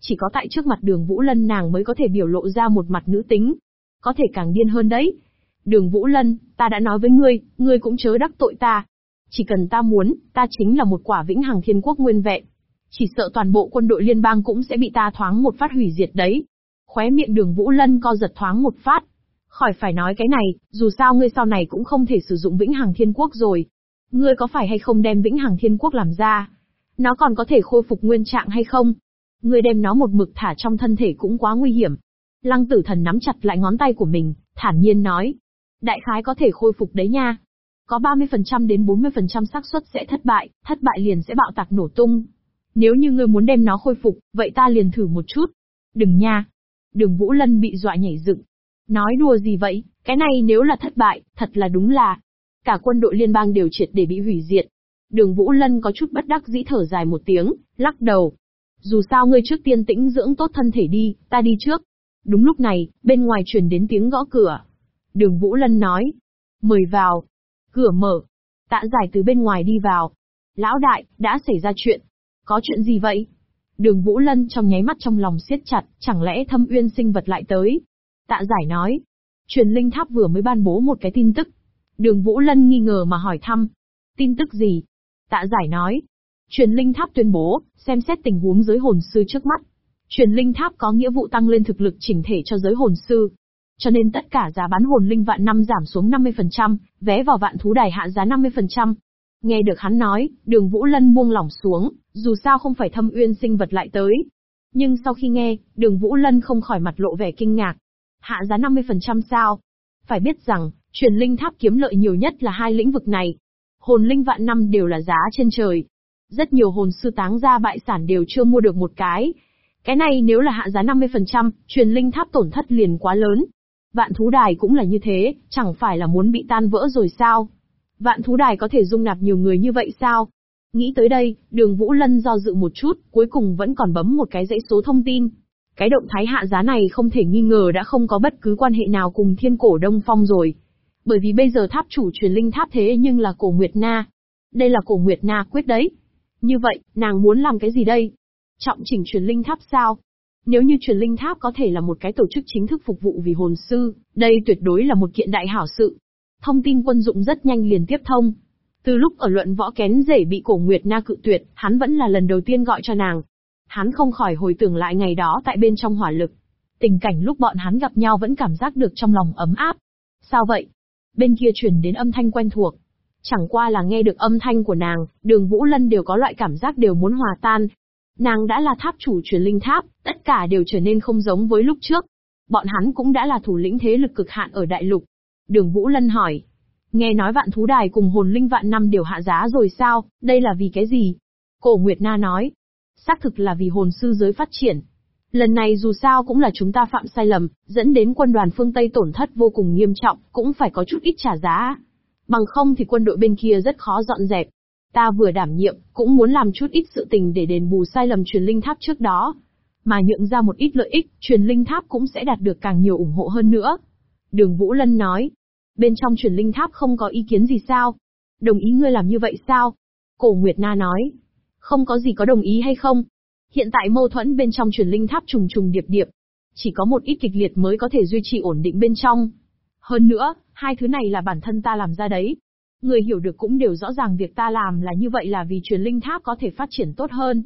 Chỉ có tại trước mặt đường Vũ Lân nàng mới có thể biểu lộ ra một mặt nữ tính. Có thể càng điên hơn đấy. Đường Vũ Lân, ta đã nói với ngươi, ngươi cũng chớ đắc tội ta. Chỉ cần ta muốn, ta chính là một quả vĩnh hằng thiên quốc nguyên vẹn. Chỉ sợ toàn bộ quân đội liên bang cũng sẽ bị ta thoáng một phát hủy diệt đấy. Khóe miệng đường Vũ Lân co giật thoáng một phát. Khỏi phải nói cái này, dù sao ngươi sau này cũng không thể sử dụng vĩnh hằng thiên quốc rồi. Ngươi có phải hay không đem vĩnh hằng thiên quốc làm ra? Nó còn có thể khôi phục nguyên trạng hay không? Ngươi đem nó một mực thả trong thân thể cũng quá nguy hiểm. Lăng tử thần nắm chặt lại ngón tay của mình, thản nhiên nói. Đại khái có thể khôi phục đấy nha. Có 30% đến 40% xác suất sẽ thất bại, thất bại liền sẽ bạo tạc nổ tung. Nếu như ngươi muốn đem nó khôi phục, vậy ta liền thử một chút. Đừng nha. Đường Vũ Lân bị dọa nhảy dựng, Nói đùa gì vậy, cái này nếu là thất bại, thật là đúng là. Cả quân đội liên bang đều triệt để bị hủy diệt. Đường Vũ Lân có chút bất đắc dĩ thở dài một tiếng, lắc đầu. Dù sao ngươi trước tiên tĩnh dưỡng tốt thân thể đi, ta đi trước. Đúng lúc này, bên ngoài truyền đến tiếng gõ cửa. Đường Vũ Lân nói. Mời vào. Cửa mở. Tạ giải từ bên ngoài đi vào. Lão đại, đã xảy ra chuyện. Có chuyện gì vậy? Đường Vũ Lân trong nháy mắt trong lòng siết chặt, chẳng lẽ thâm uyên sinh vật lại tới, Tạ giải nói. Truyền linh tháp vừa mới ban bố một cái tin tức. Đường Vũ Lân nghi ngờ mà hỏi thăm. Tin tức gì? Tạ giải nói. Truyền linh tháp tuyên bố, xem xét tình huống giới hồn sư trước mắt. Truyền linh tháp có nghĩa vụ tăng lên thực lực chỉnh thể cho giới hồn sư. Cho nên tất cả giá bán hồn linh vạn năm giảm xuống 50%, vé vào vạn thú đài hạ giá 50%. Nghe được hắn nói, đường Vũ Lân buông lỏng xuống, dù sao không phải thâm uyên sinh vật lại tới. Nhưng sau khi nghe, đường Vũ Lân không khỏi mặt lộ vẻ kinh ngạc. Hạ giá 50% sao? Phải biết rằng, truyền linh tháp kiếm lợi nhiều nhất là hai lĩnh vực này. Hồn linh vạn năm đều là giá trên trời. Rất nhiều hồn sư táng ra bại sản đều chưa mua được một cái. Cái này nếu là hạ giá 50%, truyền linh tháp tổn thất liền quá lớn. Vạn thú đài cũng là như thế, chẳng phải là muốn bị tan vỡ rồi sao? Vạn thú đài có thể dung nạp nhiều người như vậy sao? Nghĩ tới đây, đường Vũ Lân do dự một chút, cuối cùng vẫn còn bấm một cái dãy số thông tin. Cái động thái hạ giá này không thể nghi ngờ đã không có bất cứ quan hệ nào cùng thiên cổ Đông Phong rồi. Bởi vì bây giờ tháp chủ truyền linh tháp thế nhưng là cổ Nguyệt Na. Đây là cổ Nguyệt Na quyết đấy. Như vậy, nàng muốn làm cái gì đây? Trọng chỉnh truyền linh tháp sao? Nếu như truyền linh tháp có thể là một cái tổ chức chính thức phục vụ vì hồn sư, đây tuyệt đối là một kiện đại hảo sự. Thông tin quân dụng rất nhanh liền tiếp thông. Từ lúc ở luận võ kén rể bị cổ Nguyệt Na cự tuyệt, hắn vẫn là lần đầu tiên gọi cho nàng, Hắn không khỏi hồi tưởng lại ngày đó tại bên trong hỏa lực. Tình cảnh lúc bọn hắn gặp nhau vẫn cảm giác được trong lòng ấm áp. Sao vậy? Bên kia truyền đến âm thanh quen thuộc. Chẳng qua là nghe được âm thanh của nàng, đường Vũ Lân đều có loại cảm giác đều muốn hòa tan. Nàng đã là tháp chủ truyền linh tháp, tất cả đều trở nên không giống với lúc trước. Bọn hắn cũng đã là thủ lĩnh thế lực cực hạn ở đại lục. Đường Vũ Lân hỏi. Nghe nói vạn thú đài cùng hồn linh vạn năm đều hạ giá rồi sao, đây là vì cái gì? Cổ Nguyệt Na nói, xác thực là vì hồn sư giới phát triển. Lần này dù sao cũng là chúng ta phạm sai lầm, dẫn đến quân đoàn phương Tây tổn thất vô cùng nghiêm trọng, cũng phải có chút ít trả giá. Bằng không thì quân đội bên kia rất khó dọn dẹp. Ta vừa đảm nhiệm, cũng muốn làm chút ít sự tình để đền bù sai lầm truyền linh tháp trước đó. Mà nhượng ra một ít lợi ích, truyền linh tháp cũng sẽ đạt được càng nhiều ủng hộ hơn nữa. Đường Vũ Lân nói. Bên trong truyền linh tháp không có ý kiến gì sao? Đồng ý ngươi làm như vậy sao? Cổ Nguyệt Na nói. Không có gì có đồng ý hay không. Hiện tại mâu thuẫn bên trong truyền linh tháp trùng trùng điệp điệp. Chỉ có một ít kịch liệt mới có thể duy trì ổn định bên trong. Hơn nữa, hai thứ này là bản thân ta làm ra đấy. Người hiểu được cũng đều rõ ràng việc ta làm là như vậy là vì truyền linh tháp có thể phát triển tốt hơn.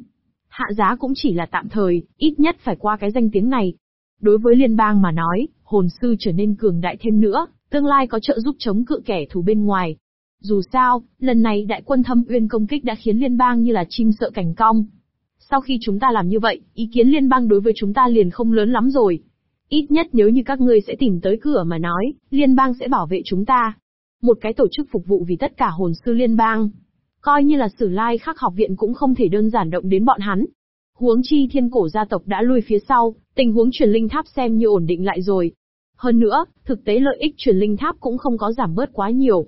Hạ giá cũng chỉ là tạm thời, ít nhất phải qua cái danh tiếng này. Đối với liên bang mà nói, hồn sư trở nên cường đại thêm nữa, tương lai có trợ giúp chống cự kẻ thù bên ngoài. Dù sao, lần này đại quân thâm uyên công kích đã khiến liên bang như là chim sợ cảnh cong. Sau khi chúng ta làm như vậy, ý kiến liên bang đối với chúng ta liền không lớn lắm rồi. Ít nhất nếu như các ngươi sẽ tìm tới cửa mà nói, liên bang sẽ bảo vệ chúng ta. Một cái tổ chức phục vụ vì tất cả hồn sư liên bang. Coi như là sử lai khắc học viện cũng không thể đơn giản động đến bọn hắn. Huống chi thiên cổ gia tộc đã lui phía sau, tình huống truyền linh tháp xem như ổn định lại rồi. Hơn nữa, thực tế lợi ích truyền linh tháp cũng không có giảm bớt quá nhiều.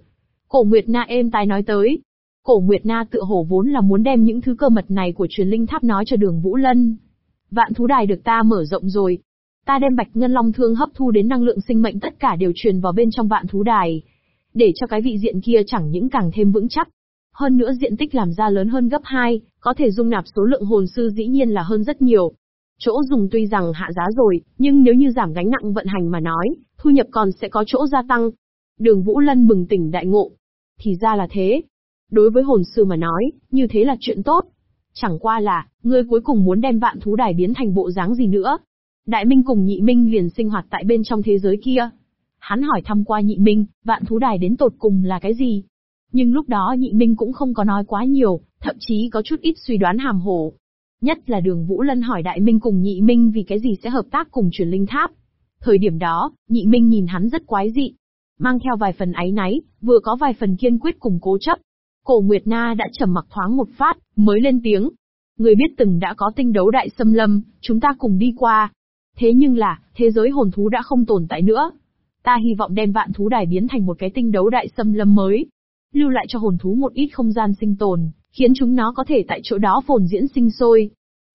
Cổ Nguyệt Na êm tai nói tới. Cổ Nguyệt Na tự hổ vốn là muốn đem những thứ cơ mật này của truyền linh tháp nói cho đường Vũ Lân. Vạn thú đài được ta mở rộng rồi. Ta đem bạch ngân long thương hấp thu đến năng lượng sinh mệnh tất cả đều truyền vào bên trong vạn thú đài. Để cho cái vị diện kia chẳng những càng thêm vững chắc. Hơn nữa diện tích làm ra lớn hơn gấp 2, có thể dung nạp số lượng hồn sư dĩ nhiên là hơn rất nhiều. Chỗ dùng tuy rằng hạ giá rồi, nhưng nếu như giảm gánh nặng vận hành mà nói, thu nhập còn sẽ có chỗ gia tăng. Đường Vũ Lân bừng tỉnh đại ngộ. Thì ra là thế. Đối với hồn sư mà nói, như thế là chuyện tốt. Chẳng qua là, ngươi cuối cùng muốn đem vạn thú đài biến thành bộ dáng gì nữa. Đại Minh cùng Nhị Minh liền sinh hoạt tại bên trong thế giới kia. Hắn hỏi thăm qua Nhị Minh, vạn thú đài đến tột cùng là cái gì? Nhưng lúc đó Nhị Minh cũng không có nói quá nhiều, thậm chí có chút ít suy đoán hàm hồ. Nhất là đường Vũ Lân hỏi Đại Minh cùng Nhị Minh vì cái gì sẽ hợp tác cùng truyền linh tháp. Thời điểm đó, Nhị Minh nhìn hắn rất quái dị. Mang theo vài phần áy náy, vừa có vài phần kiên quyết cùng cố chấp. Cổ Nguyệt Na đã trầm mặc thoáng một phát, mới lên tiếng. Người biết từng đã có tinh đấu đại xâm lâm, chúng ta cùng đi qua. Thế nhưng là, thế giới hồn thú đã không tồn tại nữa. Ta hy vọng đem vạn thú đài biến thành một cái tinh đấu đại xâm lâm mới. Lưu lại cho hồn thú một ít không gian sinh tồn, khiến chúng nó có thể tại chỗ đó phồn diễn sinh sôi.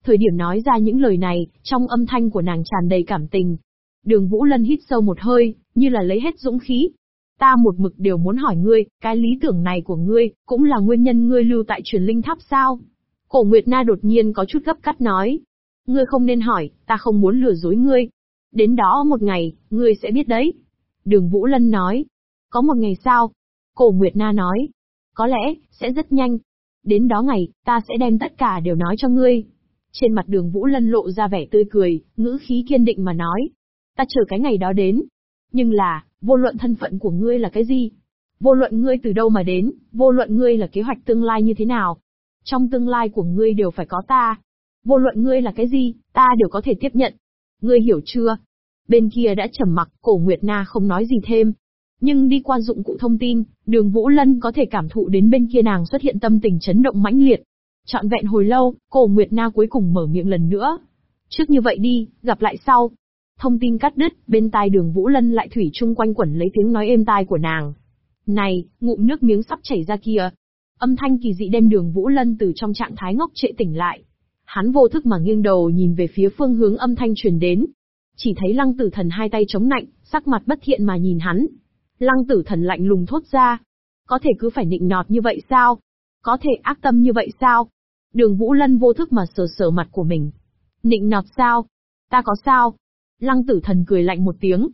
Thời điểm nói ra những lời này, trong âm thanh của nàng tràn đầy cảm tình. Đường Vũ Lân hít sâu một hơi, như là lấy hết dũng khí. Ta một mực đều muốn hỏi ngươi, cái lý tưởng này của ngươi, cũng là nguyên nhân ngươi lưu tại truyền linh tháp sao? Cổ Nguyệt Na đột nhiên có chút gấp cắt nói. Ngươi không nên hỏi, ta không muốn lừa dối ngươi. Đến đó một ngày, ngươi sẽ biết đấy. Đường Vũ Lân nói. Có một ngày sao? Cổ Nguyệt Na nói. Có lẽ, sẽ rất nhanh. Đến đó ngày, ta sẽ đem tất cả đều nói cho ngươi. Trên mặt đường Vũ Lân lộ ra vẻ tươi cười, ngữ khí kiên định mà nói. Ta chờ cái ngày đó đến. Nhưng là, vô luận thân phận của ngươi là cái gì? Vô luận ngươi từ đâu mà đến, vô luận ngươi là kế hoạch tương lai như thế nào? Trong tương lai của ngươi đều phải có ta. Vô luận ngươi là cái gì, ta đều có thể tiếp nhận. Ngươi hiểu chưa? Bên kia đã trầm mặc, cổ Nguyệt Na không nói gì thêm, nhưng đi qua dụng cụ thông tin, đường Vũ Lân có thể cảm thụ đến bên kia nàng xuất hiện tâm tình chấn động mãnh liệt. Chọn vẹn hồi lâu, cổ Nguyệt Na cuối cùng mở miệng lần nữa. Trước như vậy đi, gặp lại sau. Thông tin cắt đứt, bên tai đường Vũ Lân lại thủy chung quanh quẩn lấy tiếng nói êm tai của nàng. Này, ngụm nước miếng sắp chảy ra kia. Âm thanh kỳ dị đem đường Vũ Lân từ trong trạng thái ngốc trệ tỉnh lại. Hắn vô thức mà nghiêng đầu nhìn về phía phương hướng âm thanh truyền đến. Chỉ thấy lăng tử thần hai tay chống nạnh, sắc mặt bất thiện mà nhìn hắn, Lăng tử thần lạnh lùng thốt ra. Có thể cứ phải nịnh nọt như vậy sao? Có thể ác tâm như vậy sao? Đường Vũ Lân vô thức mà sờ sờ mặt của mình. Nịnh nọt sao? Ta có sao? Lăng tử thần cười lạnh một tiếng.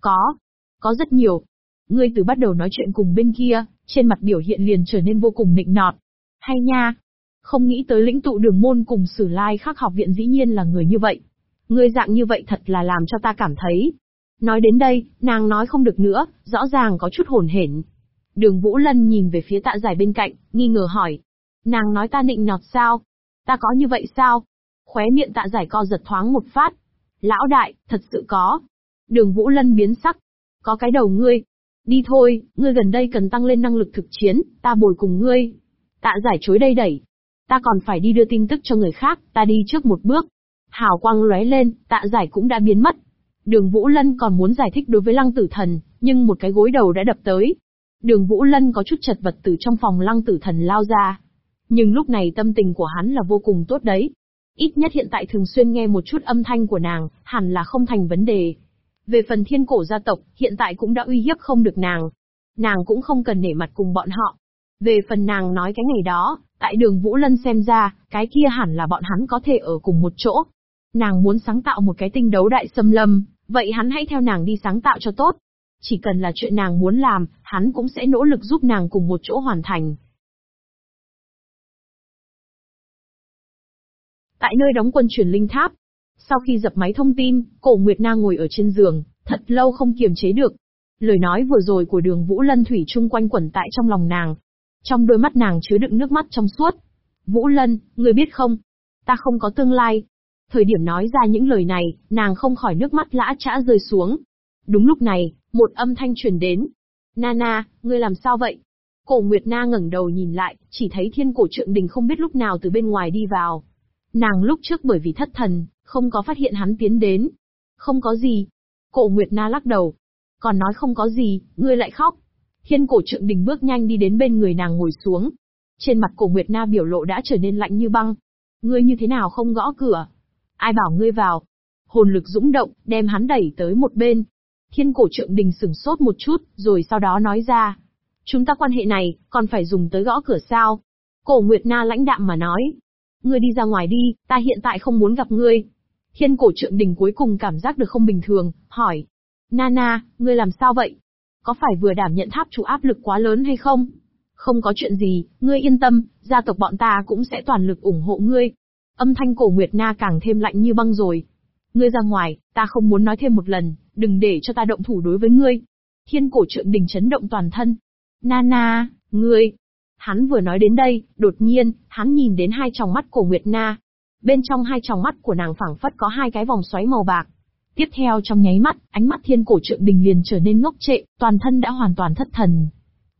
Có. Có rất nhiều. Ngươi từ bắt đầu nói chuyện cùng bên kia, trên mặt biểu hiện liền trở nên vô cùng nịnh nọt. Hay nha. Không nghĩ tới lĩnh tụ đường môn cùng sử lai khắc học viện dĩ nhiên là người như vậy. Ngươi dạng như vậy thật là làm cho ta cảm thấy, Nói đến đây, nàng nói không được nữa, rõ ràng có chút hồn hển. Đường Vũ Lân nhìn về phía tạ giải bên cạnh, nghi ngờ hỏi. Nàng nói ta nịnh nọt sao? Ta có như vậy sao? Khóe miệng tạ giải co giật thoáng một phát. Lão đại, thật sự có. Đường Vũ Lân biến sắc. Có cái đầu ngươi. Đi thôi, ngươi gần đây cần tăng lên năng lực thực chiến, ta bồi cùng ngươi. Tạ giải chối đây đẩy. Ta còn phải đi đưa tin tức cho người khác, ta đi trước một bước. Hào quang lóe lên, tạ giải cũng đã biến mất, Đường Vũ Lân còn muốn giải thích đối với Lăng Tử Thần, nhưng một cái gối đầu đã đập tới. Đường Vũ Lân có chút chật vật từ trong phòng Lăng Tử Thần lao ra. Nhưng lúc này tâm tình của hắn là vô cùng tốt đấy. Ít nhất hiện tại thường xuyên nghe một chút âm thanh của nàng, hẳn là không thành vấn đề. Về phần thiên cổ gia tộc, hiện tại cũng đã uy hiếp không được nàng. Nàng cũng không cần nể mặt cùng bọn họ. Về phần nàng nói cái ngày đó, tại đường Vũ Lân xem ra, cái kia hẳn là bọn hắn có thể ở cùng một chỗ. Nàng muốn sáng tạo một cái tinh đấu đại xâm lâm, vậy hắn hãy theo nàng đi sáng tạo cho tốt. Chỉ cần là chuyện nàng muốn làm, hắn cũng sẽ nỗ lực giúp nàng cùng một chỗ hoàn thành. Tại nơi đóng quân truyền linh tháp, sau khi dập máy thông tin, cổ Nguyệt Na ngồi ở trên giường, thật lâu không kiềm chế được. Lời nói vừa rồi của đường Vũ Lân Thủy chung quanh quẩn tại trong lòng nàng. Trong đôi mắt nàng chứa đựng nước mắt trong suốt. Vũ Lân, người biết không? Ta không có tương lai. Thời điểm nói ra những lời này, nàng không khỏi nước mắt lã chã rơi xuống. Đúng lúc này, một âm thanh truyền đến. Nana, ngươi làm sao vậy? Cổ Nguyệt Na ngẩng đầu nhìn lại, chỉ thấy thiên cổ trượng đình không biết lúc nào từ bên ngoài đi vào. Nàng lúc trước bởi vì thất thần, không có phát hiện hắn tiến đến. Không có gì. Cổ Nguyệt Na lắc đầu. Còn nói không có gì, ngươi lại khóc. Thiên cổ trượng đình bước nhanh đi đến bên người nàng ngồi xuống. Trên mặt cổ Nguyệt Na biểu lộ đã trở nên lạnh như băng. Ngươi như thế nào không gõ cửa? Ai bảo ngươi vào? Hồn lực dũng động, đem hắn đẩy tới một bên. Thiên cổ trượng đình sửng sốt một chút, rồi sau đó nói ra. Chúng ta quan hệ này, còn phải dùng tới gõ cửa sao? Cổ Nguyệt Na lãnh đạm mà nói. Ngươi đi ra ngoài đi, ta hiện tại không muốn gặp ngươi. Thiên cổ trượng đình cuối cùng cảm giác được không bình thường, hỏi. Nana, ngươi làm sao vậy? Có phải vừa đảm nhận tháp chủ áp lực quá lớn hay không? Không có chuyện gì, ngươi yên tâm, gia tộc bọn ta cũng sẽ toàn lực ủng hộ ngươi. Âm thanh cổ Nguyệt Na càng thêm lạnh như băng rồi. Ngươi ra ngoài, ta không muốn nói thêm một lần, đừng để cho ta động thủ đối với ngươi. Thiên cổ trượng đình chấn động toàn thân. Nana, ngươi. Hắn vừa nói đến đây, đột nhiên, hắn nhìn đến hai tròng mắt của Nguyệt Na, Bên trong hai tròng mắt của nàng phảng phất có hai cái vòng xoáy màu bạc. Tiếp theo trong nháy mắt, ánh mắt thiên cổ trượng đình liền trở nên ngốc trệ, toàn thân đã hoàn toàn thất thần.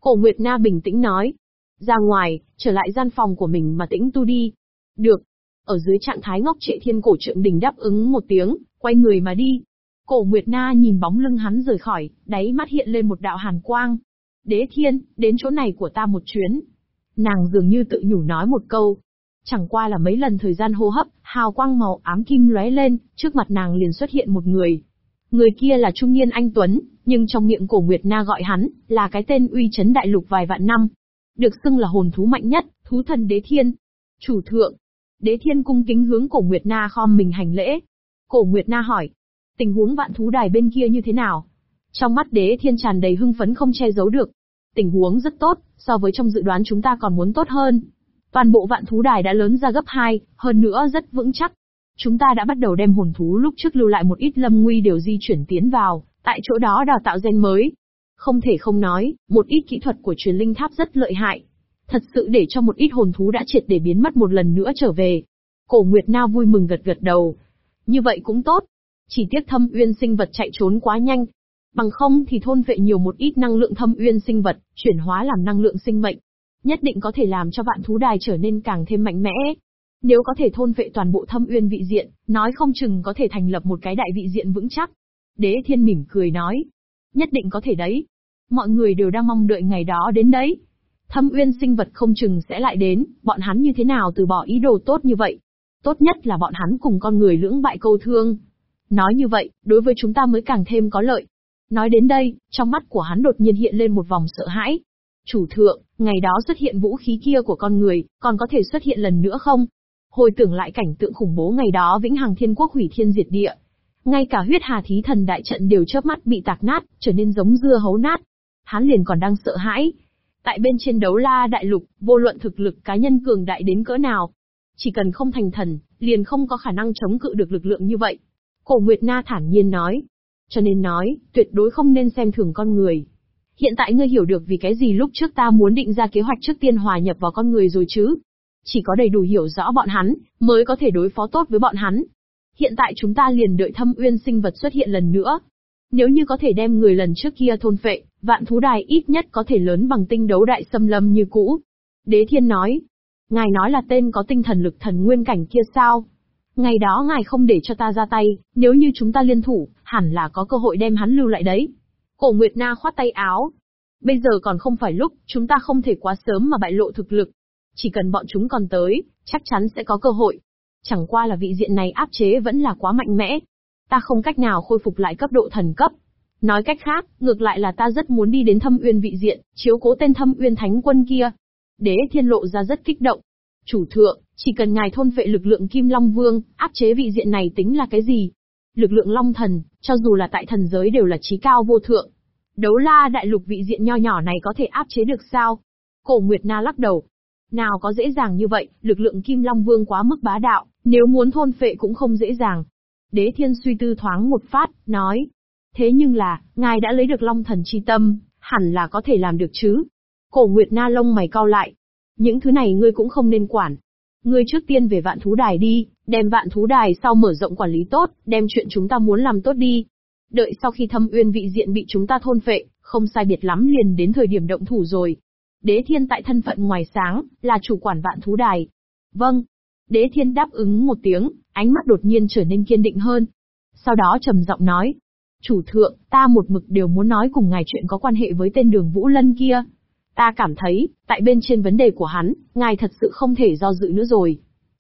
Cổ Nguyệt Na bình tĩnh nói. Ra ngoài, trở lại gian phòng của mình mà tĩnh tu đi. Được. Ở dưới trạng thái ngốc trệ thiên cổ trượng đình đáp ứng một tiếng, quay người mà đi. Cổ Nguyệt Na nhìn bóng lưng hắn rời khỏi, đáy mắt hiện lên một đạo hàn quang. Đế thiên, đến chỗ này của ta một chuyến. Nàng dường như tự nhủ nói một câu, Chẳng qua là mấy lần thời gian hô hấp, hào quang màu ám kim lóe lên, trước mặt nàng liền xuất hiện một người. Người kia là trung niên anh Tuấn, nhưng trong miệng cổ Nguyệt Na gọi hắn, là cái tên uy chấn đại lục vài vạn năm. Được xưng là hồn thú mạnh nhất, thú thần đế thiên. Chủ thượng. Đế thiên cung kính hướng cổ Nguyệt Na khom mình hành lễ. Cổ Nguyệt Na hỏi. Tình huống vạn thú đài bên kia như thế nào? Trong mắt đế thiên tràn đầy hưng phấn không che giấu được. Tình huống rất tốt, so với trong dự đoán chúng ta còn muốn tốt hơn. Toàn bộ vạn thú đài đã lớn ra gấp 2, hơn nữa rất vững chắc. Chúng ta đã bắt đầu đem hồn thú lúc trước lưu lại một ít lâm nguy đều di chuyển tiến vào, tại chỗ đó đào tạo gen mới. Không thể không nói, một ít kỹ thuật của truyền linh tháp rất lợi hại. Thật sự để cho một ít hồn thú đã triệt để biến mất một lần nữa trở về. Cổ Nguyệt Na vui mừng gật gật đầu. Như vậy cũng tốt. Chỉ tiếc thâm uyên sinh vật chạy trốn quá nhanh. Bằng không thì thôn vệ nhiều một ít năng lượng thâm uyên sinh vật, chuyển hóa làm năng lượng sinh mệnh nhất định có thể làm cho vạn thú đài trở nên càng thêm mạnh mẽ. Nếu có thể thôn vệ toàn bộ thâm uyên vị diện, nói không chừng có thể thành lập một cái đại vị diện vững chắc. Đế thiên mỉm cười nói. Nhất định có thể đấy. Mọi người đều đang mong đợi ngày đó đến đấy. Thâm uyên sinh vật không chừng sẽ lại đến, bọn hắn như thế nào từ bỏ ý đồ tốt như vậy. Tốt nhất là bọn hắn cùng con người lưỡng bại câu thương. Nói như vậy, đối với chúng ta mới càng thêm có lợi. Nói đến đây, trong mắt của hắn đột nhiên hiện lên một vòng sợ hãi. Chủ thượng, ngày đó xuất hiện vũ khí kia của con người, còn có thể xuất hiện lần nữa không? Hồi tưởng lại cảnh tượng khủng bố ngày đó vĩnh hằng thiên quốc hủy thiên diệt địa. Ngay cả huyết hà thí thần đại trận đều chớp mắt bị tạc nát, trở nên giống dưa hấu nát. Hắn liền còn đang sợ hãi. Tại bên trên đấu la đại lục, vô luận thực lực cá nhân cường đại đến cỡ nào. Chỉ cần không thành thần, liền không có khả năng chống cự được lực lượng như vậy. Cổ Nguyệt Na thản nhiên nói. Cho nên nói, tuyệt đối không nên xem thường con người. Hiện tại ngươi hiểu được vì cái gì lúc trước ta muốn định ra kế hoạch trước tiên hòa nhập vào con người rồi chứ? Chỉ có đầy đủ hiểu rõ bọn hắn, mới có thể đối phó tốt với bọn hắn. Hiện tại chúng ta liền đợi thâm uyên sinh vật xuất hiện lần nữa. Nếu như có thể đem người lần trước kia thôn phệ, vạn thú đài ít nhất có thể lớn bằng tinh đấu đại xâm lâm như cũ. Đế thiên nói. Ngài nói là tên có tinh thần lực thần nguyên cảnh kia sao? Ngày đó ngài không để cho ta ra tay, nếu như chúng ta liên thủ, hẳn là có cơ hội đem hắn lưu lại đấy. Cổ Nguyệt Na khoát tay áo. Bây giờ còn không phải lúc, chúng ta không thể quá sớm mà bại lộ thực lực. Chỉ cần bọn chúng còn tới, chắc chắn sẽ có cơ hội. Chẳng qua là vị diện này áp chế vẫn là quá mạnh mẽ. Ta không cách nào khôi phục lại cấp độ thần cấp. Nói cách khác, ngược lại là ta rất muốn đi đến thâm uyên vị diện, chiếu cố tên thâm uyên thánh quân kia. Đế thiên lộ ra rất kích động. Chủ thượng, chỉ cần ngài thôn vệ lực lượng Kim Long Vương, áp chế vị diện này tính là cái gì? Lực lượng long thần, cho dù là tại thần giới đều là trí cao vô thượng. Đấu la đại lục vị diện nho nhỏ này có thể áp chế được sao? Cổ Nguyệt Na lắc đầu. Nào có dễ dàng như vậy, lực lượng Kim Long Vương quá mức bá đạo, nếu muốn thôn phệ cũng không dễ dàng. Đế Thiên suy tư thoáng một phát, nói. Thế nhưng là, ngài đã lấy được Long Thần Chi Tâm, hẳn là có thể làm được chứ. Cổ Nguyệt Na lông mày cau lại. Những thứ này ngươi cũng không nên quản. Ngươi trước tiên về vạn thú đài đi, đem vạn thú đài sau mở rộng quản lý tốt, đem chuyện chúng ta muốn làm tốt đi. Đợi sau khi thâm uyên vị diện bị chúng ta thôn phệ, không sai biệt lắm liền đến thời điểm động thủ rồi. Đế thiên tại thân phận ngoài sáng, là chủ quản vạn thú đài. Vâng. Đế thiên đáp ứng một tiếng, ánh mắt đột nhiên trở nên kiên định hơn. Sau đó trầm giọng nói. Chủ thượng, ta một mực đều muốn nói cùng ngài chuyện có quan hệ với tên đường Vũ Lân kia. Ta cảm thấy, tại bên trên vấn đề của hắn, ngài thật sự không thể do dự nữa rồi.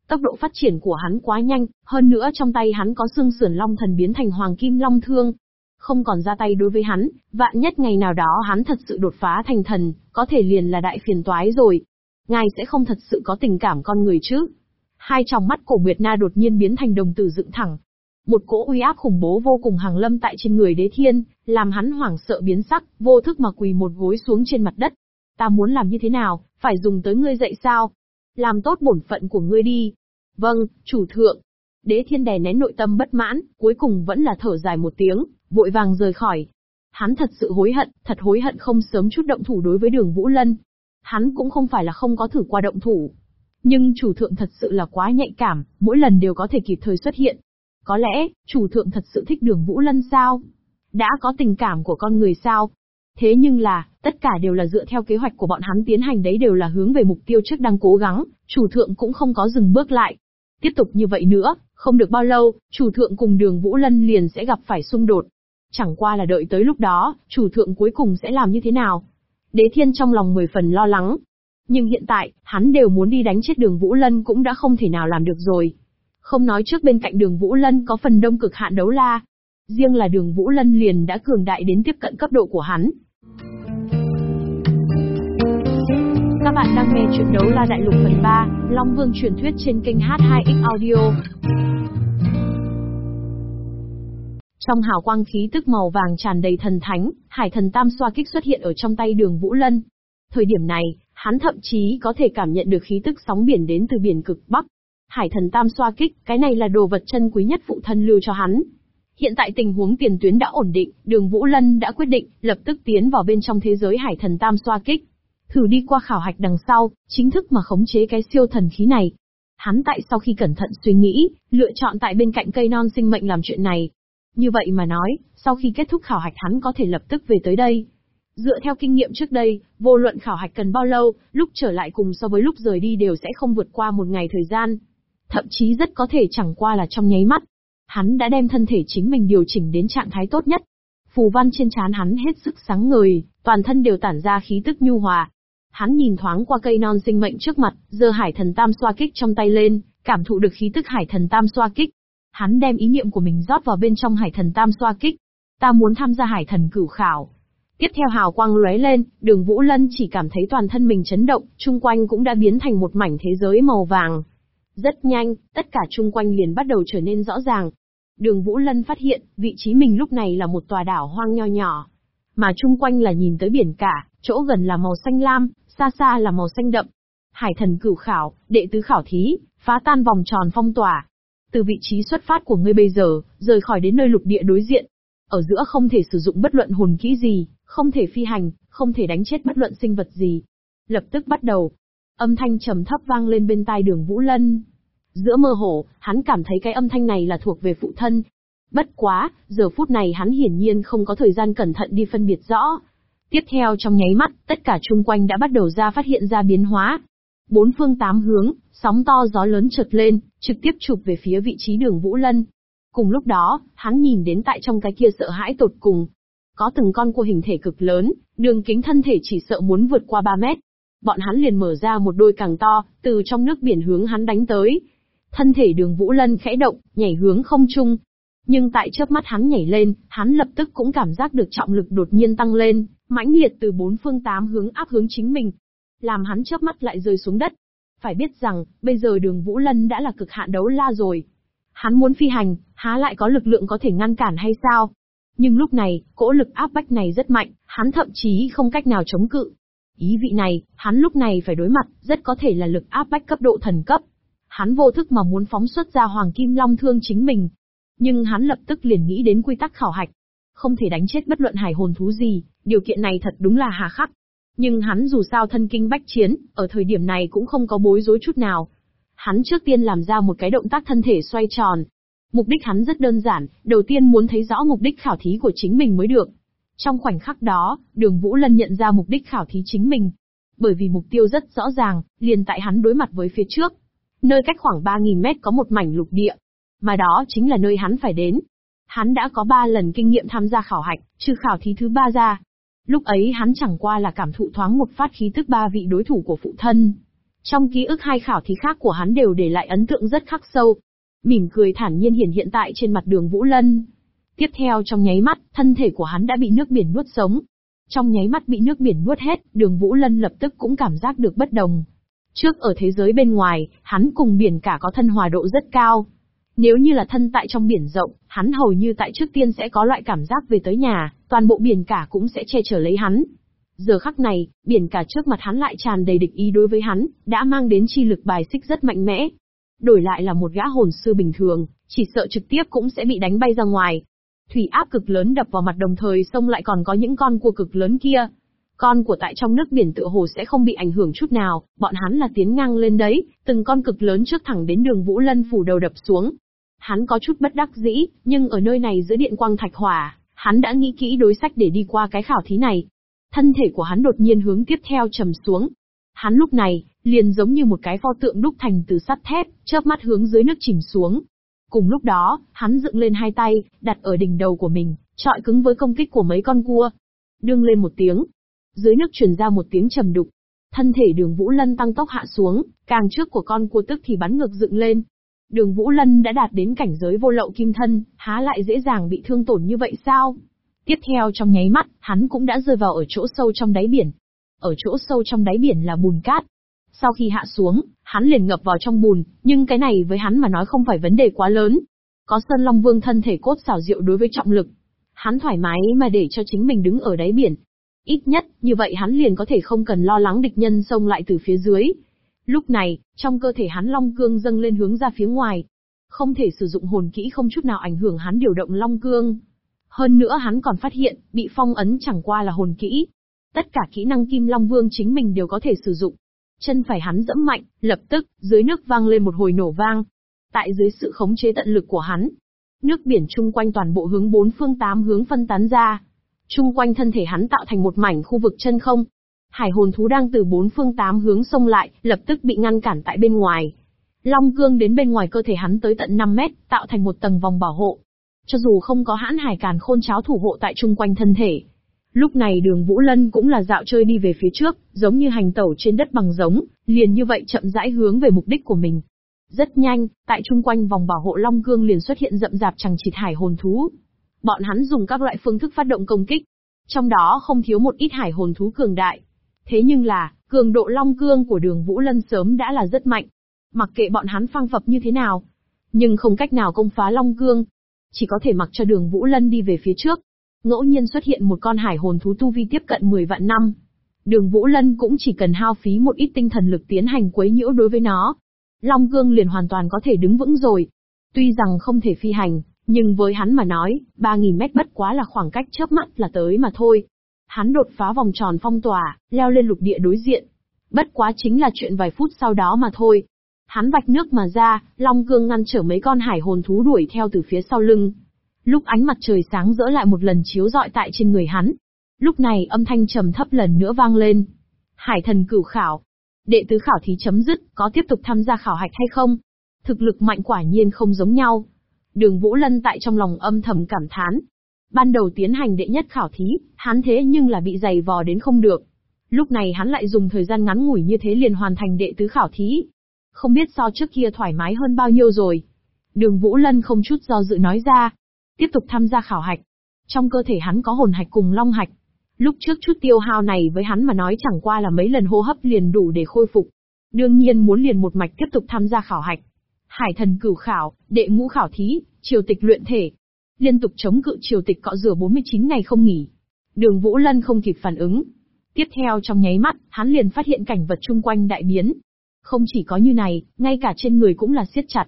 Tốc độ phát triển của hắn quá nhanh, hơn nữa trong tay hắn có xương sườn long thần biến thành hoàng kim long thương. Không còn ra tay đối với hắn, vạn nhất ngày nào đó hắn thật sự đột phá thành thần, có thể liền là đại phiền toái rồi. Ngài sẽ không thật sự có tình cảm con người chứ. Hai tròng mắt cổ Nguyệt Na đột nhiên biến thành đồng tử dựng thẳng. Một cỗ uy áp khủng bố vô cùng hàng lâm tại trên người đế thiên, làm hắn hoảng sợ biến sắc, vô thức mà quỳ một gối xuống trên mặt đất. Ta muốn làm như thế nào, phải dùng tới ngươi dạy sao? Làm tốt bổn phận của ngươi đi. Vâng, chủ thượng. Đế thiên đè nén nội tâm bất mãn, cuối cùng vẫn là thở dài một tiếng, vội vàng rời khỏi. Hắn thật sự hối hận, thật hối hận không sớm chút động thủ đối với đường Vũ Lân. Hắn cũng không phải là không có thử qua động thủ. Nhưng chủ thượng thật sự là quá nhạy cảm, mỗi lần đều có thể kịp thời xuất hiện. Có lẽ, chủ thượng thật sự thích đường Vũ Lân sao? Đã có tình cảm của con người sao? Thế nhưng là, tất cả đều là dựa theo kế hoạch của bọn hắn tiến hành đấy đều là hướng về mục tiêu trước đang cố gắng, chủ thượng cũng không có dừng bước lại. Tiếp tục như vậy nữa, không được bao lâu, chủ thượng cùng đường Vũ Lân liền sẽ gặp phải xung đột. Chẳng qua là đợi tới lúc đó, chủ thượng cuối cùng sẽ làm như thế nào? Đế thiên trong lòng mười phần lo lắng. Nhưng hiện tại, hắn đều muốn đi đánh chết đường Vũ Lân cũng đã không thể nào làm được rồi. Không nói trước bên cạnh đường Vũ Lân có phần đông cực hạn đấu la. Riêng là đường Vũ Lân liền đã cường đại đến tiếp cận cấp độ của hắn. Các bạn đang nghe chuyện đấu la đại lục phần 3, Long Vương truyền thuyết trên kênh H2X Audio. Trong hào quang khí tức màu vàng tràn đầy thần thánh, hải thần tam xoa kích xuất hiện ở trong tay đường Vũ Lân. Thời điểm này, hắn thậm chí có thể cảm nhận được khí tức sóng biển đến từ biển cực Bắc. Hải thần tam xoa kích, cái này là đồ vật chân quý nhất phụ thân lưu cho hắn. Hiện tại tình huống tiền tuyến đã ổn định, đường Vũ Lân đã quyết định, lập tức tiến vào bên trong thế giới hải thần tam xoa kích. Thử đi qua khảo hạch đằng sau, chính thức mà khống chế cái siêu thần khí này. Hắn tại sau khi cẩn thận suy nghĩ, lựa chọn tại bên cạnh cây non sinh mệnh làm chuyện này. Như vậy mà nói, sau khi kết thúc khảo hạch hắn có thể lập tức về tới đây. Dựa theo kinh nghiệm trước đây, vô luận khảo hạch cần bao lâu, lúc trở lại cùng so với lúc rời đi đều sẽ không vượt qua một ngày thời gian. Thậm chí rất có thể chẳng qua là trong nháy mắt. Hắn đã đem thân thể chính mình điều chỉnh đến trạng thái tốt nhất. Phù văn trên trán hắn hết sức sáng ngời, toàn thân đều tản ra khí tức nhu hòa. Hắn nhìn thoáng qua cây non sinh mệnh trước mặt, giơ hải thần tam xoa kích trong tay lên, cảm thụ được khí tức hải thần tam xoa kích. Hắn đem ý niệm của mình rót vào bên trong hải thần tam xoa kích. Ta muốn tham gia hải thần cửu khảo. Tiếp theo hào quang lóe lên, đường Vũ Lân chỉ cảm thấy toàn thân mình chấn động, chung quanh cũng đã biến thành một mảnh thế giới màu vàng. Rất nhanh, tất cả chung quanh liền bắt đầu trở nên rõ ràng. Đường Vũ Lân phát hiện, vị trí mình lúc này là một tòa đảo hoang nho nhỏ. Mà chung quanh là nhìn tới biển cả, chỗ gần là màu xanh lam, xa xa là màu xanh đậm. Hải thần cửu khảo, đệ tứ khảo thí, phá tan vòng tròn phong tỏa. Từ vị trí xuất phát của ngươi bây giờ, rời khỏi đến nơi lục địa đối diện. Ở giữa không thể sử dụng bất luận hồn kỹ gì, không thể phi hành, không thể đánh chết bất luận sinh vật gì. Lập tức bắt đầu. Âm thanh trầm thấp vang lên bên tai đường Vũ Lân. Giữa mơ hồ, hắn cảm thấy cái âm thanh này là thuộc về phụ thân. Bất quá, giờ phút này hắn hiển nhiên không có thời gian cẩn thận đi phân biệt rõ. Tiếp theo trong nháy mắt, tất cả chung quanh đã bắt đầu ra phát hiện ra biến hóa. Bốn phương tám hướng, sóng to gió lớn trượt lên, trực tiếp chụp về phía vị trí đường Vũ Lân. Cùng lúc đó, hắn nhìn đến tại trong cái kia sợ hãi tột cùng. Có từng con cua hình thể cực lớn, đường kính thân thể chỉ sợ muốn vượt qua 3 mét. Bọn hắn liền mở ra một đôi càng to, từ trong nước biển hướng hắn đánh tới. Thân thể đường Vũ Lân khẽ động, nhảy hướng không trung. Nhưng tại chớp mắt hắn nhảy lên, hắn lập tức cũng cảm giác được trọng lực đột nhiên tăng lên, mãnh liệt từ bốn phương tám hướng áp hướng chính mình. Làm hắn chớp mắt lại rơi xuống đất. Phải biết rằng, bây giờ đường Vũ Lân đã là cực hạn đấu la rồi. Hắn muốn phi hành, há lại có lực lượng có thể ngăn cản hay sao? Nhưng lúc này, cỗ lực áp bách này rất mạnh, hắn thậm chí không cách nào chống cự. Ý vị này, hắn lúc này phải đối mặt, rất có thể là lực áp bách cấp độ thần cấp. Hắn vô thức mà muốn phóng xuất ra Hoàng Kim Long thương chính mình. Nhưng hắn lập tức liền nghĩ đến quy tắc khảo hạch. Không thể đánh chết bất luận hải hồn thú gì, điều kiện này thật đúng là hà khắc. Nhưng hắn dù sao thân kinh bách chiến, ở thời điểm này cũng không có bối rối chút nào. Hắn trước tiên làm ra một cái động tác thân thể xoay tròn. Mục đích hắn rất đơn giản, đầu tiên muốn thấy rõ mục đích khảo thí của chính mình mới được. Trong khoảnh khắc đó, đường Vũ Lân nhận ra mục đích khảo thí chính mình. Bởi vì mục tiêu rất rõ ràng, liền tại hắn đối mặt với phía trước. Nơi cách khoảng 3.000 mét có một mảnh lục địa. Mà đó chính là nơi hắn phải đến. Hắn đã có ba lần kinh nghiệm tham gia khảo hạch, trừ khảo thí thứ ba ra. Lúc ấy hắn chẳng qua là cảm thụ thoáng một phát khí tức ba vị đối thủ của phụ thân. Trong ký ức hai khảo thí khác của hắn đều để lại ấn tượng rất khắc sâu. Mỉm cười thản nhiên hiển hiện tại trên mặt đường Vũ Lân. Tiếp theo trong nháy mắt, thân thể của hắn đã bị nước biển nuốt sống. Trong nháy mắt bị nước biển nuốt hết, đường Vũ Lân lập tức cũng cảm giác được bất đồng. Trước ở thế giới bên ngoài, hắn cùng biển cả có thân hòa độ rất cao. Nếu như là thân tại trong biển rộng, hắn hầu như tại trước tiên sẽ có loại cảm giác về tới nhà, toàn bộ biển cả cũng sẽ che chở lấy hắn. Giờ khắc này, biển cả trước mặt hắn lại tràn đầy địch ý đối với hắn, đã mang đến chi lực bài xích rất mạnh mẽ. Đổi lại là một gã hồn sư bình thường, chỉ sợ trực tiếp cũng sẽ bị đánh bay ra ngoài. Thủy áp cực lớn đập vào mặt đồng thời sông lại còn có những con cua cực lớn kia. Con của tại trong nước biển tựa hồ sẽ không bị ảnh hưởng chút nào, bọn hắn là tiến ngang lên đấy, từng con cực lớn trước thẳng đến đường Vũ Lân phủ đầu đập xuống, Hắn có chút bất đắc dĩ, nhưng ở nơi này giữa điện quang thạch hỏa, hắn đã nghĩ kỹ đối sách để đi qua cái khảo thí này. Thân thể của hắn đột nhiên hướng tiếp theo trầm xuống. Hắn lúc này, liền giống như một cái pho tượng đúc thành từ sắt thép, chớp mắt hướng dưới nước chìm xuống. Cùng lúc đó, hắn dựng lên hai tay, đặt ở đỉnh đầu của mình, trọi cứng với công kích của mấy con cua. Đương lên một tiếng. Dưới nước truyền ra một tiếng trầm đục. Thân thể đường Vũ Lân tăng tốc hạ xuống, càng trước của con cua tức thì bắn ngược dựng lên, Đường Vũ Lân đã đạt đến cảnh giới vô lậu kim thân, há lại dễ dàng bị thương tổn như vậy sao? Tiếp theo trong nháy mắt, hắn cũng đã rơi vào ở chỗ sâu trong đáy biển. Ở chỗ sâu trong đáy biển là bùn cát. Sau khi hạ xuống, hắn liền ngập vào trong bùn, nhưng cái này với hắn mà nói không phải vấn đề quá lớn. Có Sơn Long Vương thân thể cốt xảo diệu đối với trọng lực. Hắn thoải mái mà để cho chính mình đứng ở đáy biển. Ít nhất, như vậy hắn liền có thể không cần lo lắng địch nhân xông lại từ phía dưới, Lúc này, trong cơ thể hắn long cương dâng lên hướng ra phía ngoài. Không thể sử dụng hồn kỹ không chút nào ảnh hưởng hắn điều động long cương. Hơn nữa hắn còn phát hiện, bị phong ấn chẳng qua là hồn kỹ. Tất cả kỹ năng kim long vương chính mình đều có thể sử dụng. Chân phải hắn dẫm mạnh, lập tức, dưới nước vang lên một hồi nổ vang. Tại dưới sự khống chế tận lực của hắn, nước biển chung quanh toàn bộ hướng bốn phương tám hướng phân tán ra. Chung quanh thân thể hắn tạo thành một mảnh khu vực chân không, Hải hồn thú đang từ bốn phương tám hướng xông lại, lập tức bị ngăn cản tại bên ngoài. Long cương đến bên ngoài cơ thể hắn tới tận 5 mét, tạo thành một tầng vòng bảo hộ. Cho dù không có hãn hải càn khôn cháo thủ hộ tại chung quanh thân thể. Lúc này đường Vũ Lân cũng là dạo chơi đi về phía trước, giống như hành tẩu trên đất bằng giống, liền như vậy chậm rãi hướng về mục đích của mình. Rất nhanh, tại chung quanh vòng bảo hộ Long Cương liền xuất hiện rậm rạp chẳng chịt hải hồn thú. Bọn hắn dùng các loại phương thức phát động công kích. Trong đó không thiếu một ít hải hồn thú cường đại. Thế nhưng là, cường độ long cương của đường Vũ Lân sớm đã là rất mạnh. Mặc kệ bọn hắn phang phập như thế nào, nhưng không cách nào công phá long cương. Chỉ có thể mặc cho đường Vũ Lân đi về phía trước. Ngẫu nhiên xuất hiện một con hải hồn thú tu vi tiếp cận 10 vạn năm. Đường Vũ Lân cũng chỉ cần hao phí một ít tinh thần lực tiến hành quấy nhiễu đối với nó. Long cương liền hoàn toàn có thể đứng vững rồi. Tuy rằng không thể phi hành, nhưng với hắn mà nói, 3.000 mét bất quá là khoảng cách chớp mắt là tới mà thôi. Hắn đột phá vòng tròn phong tỏa, leo lên lục địa đối diện. Bất quá chính là chuyện vài phút sau đó mà thôi. Hắn vạch nước mà ra, Long Cương ngăn trở mấy con hải hồn thú đuổi theo từ phía sau lưng. Lúc ánh mặt trời sáng rỡ lại một lần chiếu rọi tại trên người hắn. Lúc này âm thanh trầm thấp lần nữa vang lên. Hải thần cửu khảo. Đệ tứ khảo thí chấm dứt, có tiếp tục tham gia khảo hạch hay không? Thực lực mạnh quả nhiên không giống nhau. Đường Vũ Lân tại trong lòng âm thầm cảm thán, Ban đầu tiến hành đệ nhất khảo thí, hắn thế nhưng là bị dày vò đến không được. Lúc này hắn lại dùng thời gian ngắn ngủi như thế liền hoàn thành đệ tứ khảo thí. Không biết so trước kia thoải mái hơn bao nhiêu rồi. Đường Vũ Lân không chút do dự nói ra. Tiếp tục tham gia khảo hạch. Trong cơ thể hắn có hồn hạch cùng long hạch. Lúc trước chút tiêu hao này với hắn mà nói chẳng qua là mấy lần hô hấp liền đủ để khôi phục. Đương nhiên muốn liền một mạch tiếp tục tham gia khảo hạch. Hải thần cửu khảo, đệ ngũ khảo thí, triều tịch luyện thể, Liên tục chống cự triều tịch cọ rửa 49 ngày không nghỉ. Đường Vũ Lân không kịp phản ứng. Tiếp theo trong nháy mắt, hắn liền phát hiện cảnh vật chung quanh đại biến. Không chỉ có như này, ngay cả trên người cũng là siết chặt.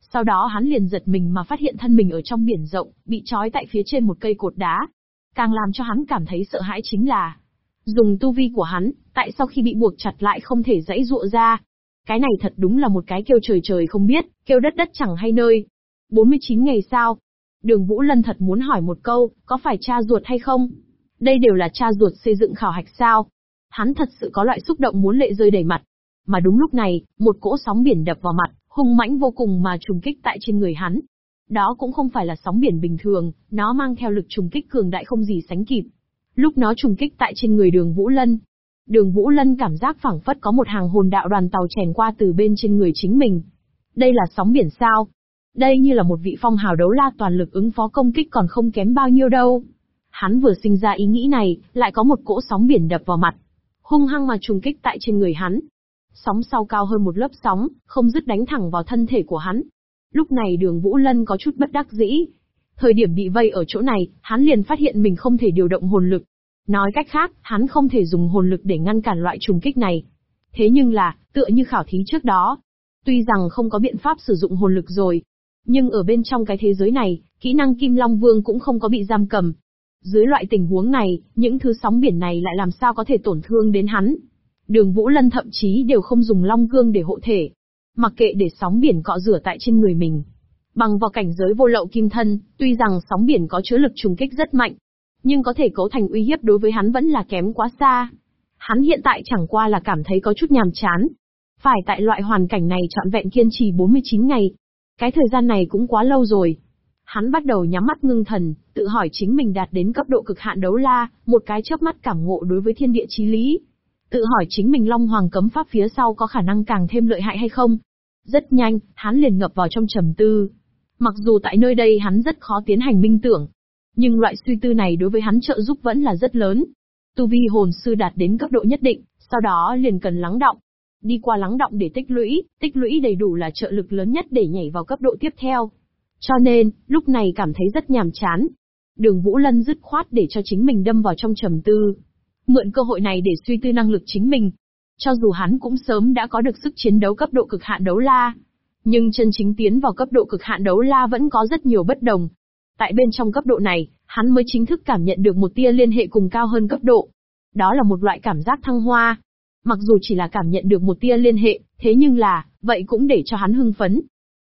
Sau đó hắn liền giật mình mà phát hiện thân mình ở trong biển rộng, bị trói tại phía trên một cây cột đá. Càng làm cho hắn cảm thấy sợ hãi chính là, dùng tu vi của hắn, tại sao khi bị buộc chặt lại không thể dãy dụa ra. Cái này thật đúng là một cái kêu trời trời không biết, kêu đất đất chẳng hay nơi. 49 ngày sao? Đường Vũ Lân thật muốn hỏi một câu, có phải cha ruột hay không? Đây đều là cha ruột xây dựng khảo hạch sao? Hắn thật sự có loại xúc động muốn lệ rơi đầy mặt. Mà đúng lúc này, một cỗ sóng biển đập vào mặt, hung mãnh vô cùng mà trùng kích tại trên người hắn. Đó cũng không phải là sóng biển bình thường, nó mang theo lực trùng kích cường đại không gì sánh kịp. Lúc nó trùng kích tại trên người đường Vũ Lân, đường Vũ Lân cảm giác phảng phất có một hàng hồn đạo đoàn tàu chèn qua từ bên trên người chính mình. Đây là sóng biển sao? Đây như là một vị phong hào đấu la toàn lực ứng phó công kích còn không kém bao nhiêu đâu. Hắn vừa sinh ra ý nghĩ này, lại có một cỗ sóng biển đập vào mặt. Hung hăng mà trùng kích tại trên người hắn, Sóng sau cao hơn một lớp sóng, không dứt đánh thẳng vào thân thể của hắn. Lúc này đường Vũ Lân có chút bất đắc dĩ. Thời điểm bị vây ở chỗ này, hắn liền phát hiện mình không thể điều động hồn lực. Nói cách khác, hắn không thể dùng hồn lực để ngăn cản loại trùng kích này. Thế nhưng là, tựa như khảo thí trước đó, tuy rằng không có biện pháp sử dụng hồn lực rồi, nhưng ở bên trong cái thế giới này, kỹ năng Kim Long Vương cũng không có bị giam cầm. Dưới loại tình huống này, những thứ sóng biển này lại làm sao có thể tổn thương đến hắn. Đường Vũ Lân thậm chí đều không dùng long cương để hộ thể. Mặc kệ để sóng biển cọ rửa tại trên người mình. Bằng vào cảnh giới vô lậu kim thân, tuy rằng sóng biển có chứa lực trùng kích rất mạnh, nhưng có thể cấu thành uy hiếp đối với hắn vẫn là kém quá xa. Hắn hiện tại chẳng qua là cảm thấy có chút nhàm chán. Phải tại loại hoàn cảnh này trọn vẹn kiên trì 49 ngày. Cái thời gian này cũng quá lâu rồi. Hắn bắt đầu nhắm mắt ngưng thần, tự hỏi chính mình đạt đến cấp độ cực hạn đấu la, một cái chớp mắt cảm ngộ đối với thiên địa chí lý. Tự hỏi chính mình Long Hoàng cấm pháp phía sau có khả năng càng thêm lợi hại hay không? Rất nhanh, hắn liền ngập vào trong trầm tư. Mặc dù tại nơi đây hắn rất khó tiến hành minh tưởng, nhưng loại suy tư này đối với hắn trợ giúp vẫn là rất lớn. Tu vi hồn sư đạt đến cấp độ nhất định, sau đó liền cần lắng động. Đi qua lắng động để tích lũy, tích lũy đầy đủ là trợ lực lớn nhất để nhảy vào cấp độ tiếp theo. Cho nên, lúc này cảm thấy rất nhàm chán. Đường Vũ Lân dứt khoát để cho chính mình đâm vào trong trầm tư. Mượn cơ hội này để suy tư năng lực chính mình. Cho dù hắn cũng sớm đã có được sức chiến đấu cấp độ cực hạn đấu la, nhưng chân chính tiến vào cấp độ cực hạn đấu la vẫn có rất nhiều bất đồng. Tại bên trong cấp độ này, hắn mới chính thức cảm nhận được một tia liên hệ cùng cao hơn cấp độ. Đó là một loại cảm giác thăng hoa. Mặc dù chỉ là cảm nhận được một tia liên hệ, thế nhưng là, vậy cũng để cho hắn hưng phấn.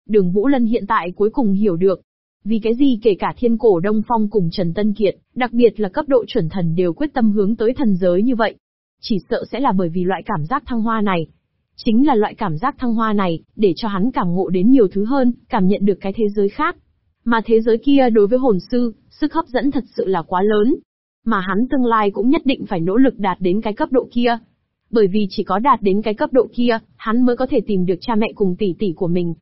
Đường Vũ Lân hiện tại cuối cùng hiểu được, vì cái gì kể cả thiên cổ Đông Phong cùng Trần Tân Kiệt, đặc biệt là cấp độ chuẩn thần đều quyết tâm hướng tới thần giới như vậy. Chỉ sợ sẽ là bởi vì loại cảm giác thăng hoa này. Chính là loại cảm giác thăng hoa này, để cho hắn cảm ngộ đến nhiều thứ hơn, cảm nhận được cái thế giới khác. Mà thế giới kia đối với hồn sư, sức hấp dẫn thật sự là quá lớn. Mà hắn tương lai cũng nhất định phải nỗ lực đạt đến cái cấp độ kia. Bởi vì chỉ có đạt đến cái cấp độ kia, hắn mới có thể tìm được cha mẹ cùng tỷ tỷ của mình,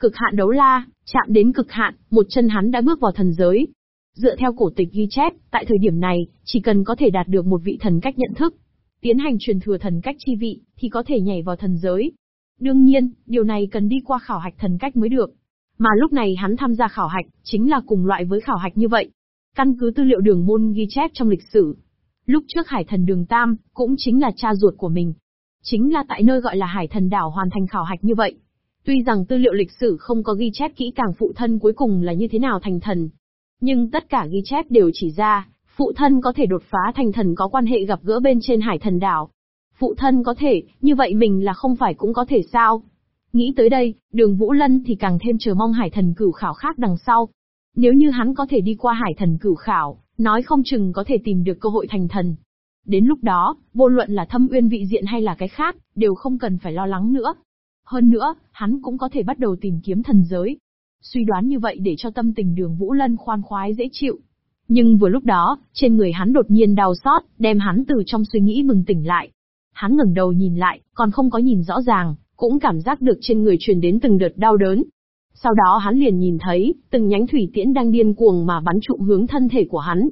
Cực hạn đấu la, chạm đến cực hạn, một chân hắn đã bước vào thần giới. Dựa theo cổ tịch ghi chép, tại thời điểm này, chỉ cần có thể đạt được một vị thần cách nhận thức, tiến hành truyền thừa thần cách chi vị, thì có thể nhảy vào thần giới. Đương nhiên, điều này cần đi qua khảo hạch thần cách mới được. Mà lúc này hắn tham gia khảo hạch, chính là cùng loại với khảo hạch như vậy. Căn cứ tư liệu đường môn ghi chép trong lịch sử. Lúc trước hải thần đường Tam, cũng chính là cha ruột của mình. Chính là tại nơi gọi là hải thần đảo hoàn thành khảo hạch như vậy. Tuy rằng tư liệu lịch sử không có ghi chép kỹ càng phụ thân cuối cùng là như thế nào thành thần, nhưng tất cả ghi chép đều chỉ ra, phụ thân có thể đột phá thành thần có quan hệ gặp gỡ bên trên hải thần đảo. Phụ thân có thể, như vậy mình là không phải cũng có thể sao? Nghĩ tới đây, đường Vũ Lân thì càng thêm chờ mong hải thần cửu khảo khác đằng sau. Nếu như hắn có thể đi qua hải thần cửu khảo, nói không chừng có thể tìm được cơ hội thành thần. Đến lúc đó, vô luận là thâm uyên vị diện hay là cái khác, đều không cần phải lo lắng nữa. Hơn nữa, hắn cũng có thể bắt đầu tìm kiếm thần giới. Suy đoán như vậy để cho tâm tình đường Vũ Lân khoan khoái dễ chịu. Nhưng vừa lúc đó, trên người hắn đột nhiên đau xót, đem hắn từ trong suy nghĩ bừng tỉnh lại. Hắn ngẩng đầu nhìn lại, còn không có nhìn rõ ràng, cũng cảm giác được trên người truyền đến từng đợt đau đớn. Sau đó hắn liền nhìn thấy, từng nhánh thủy tiễn đang điên cuồng mà bắn trụm hướng thân thể của hắn.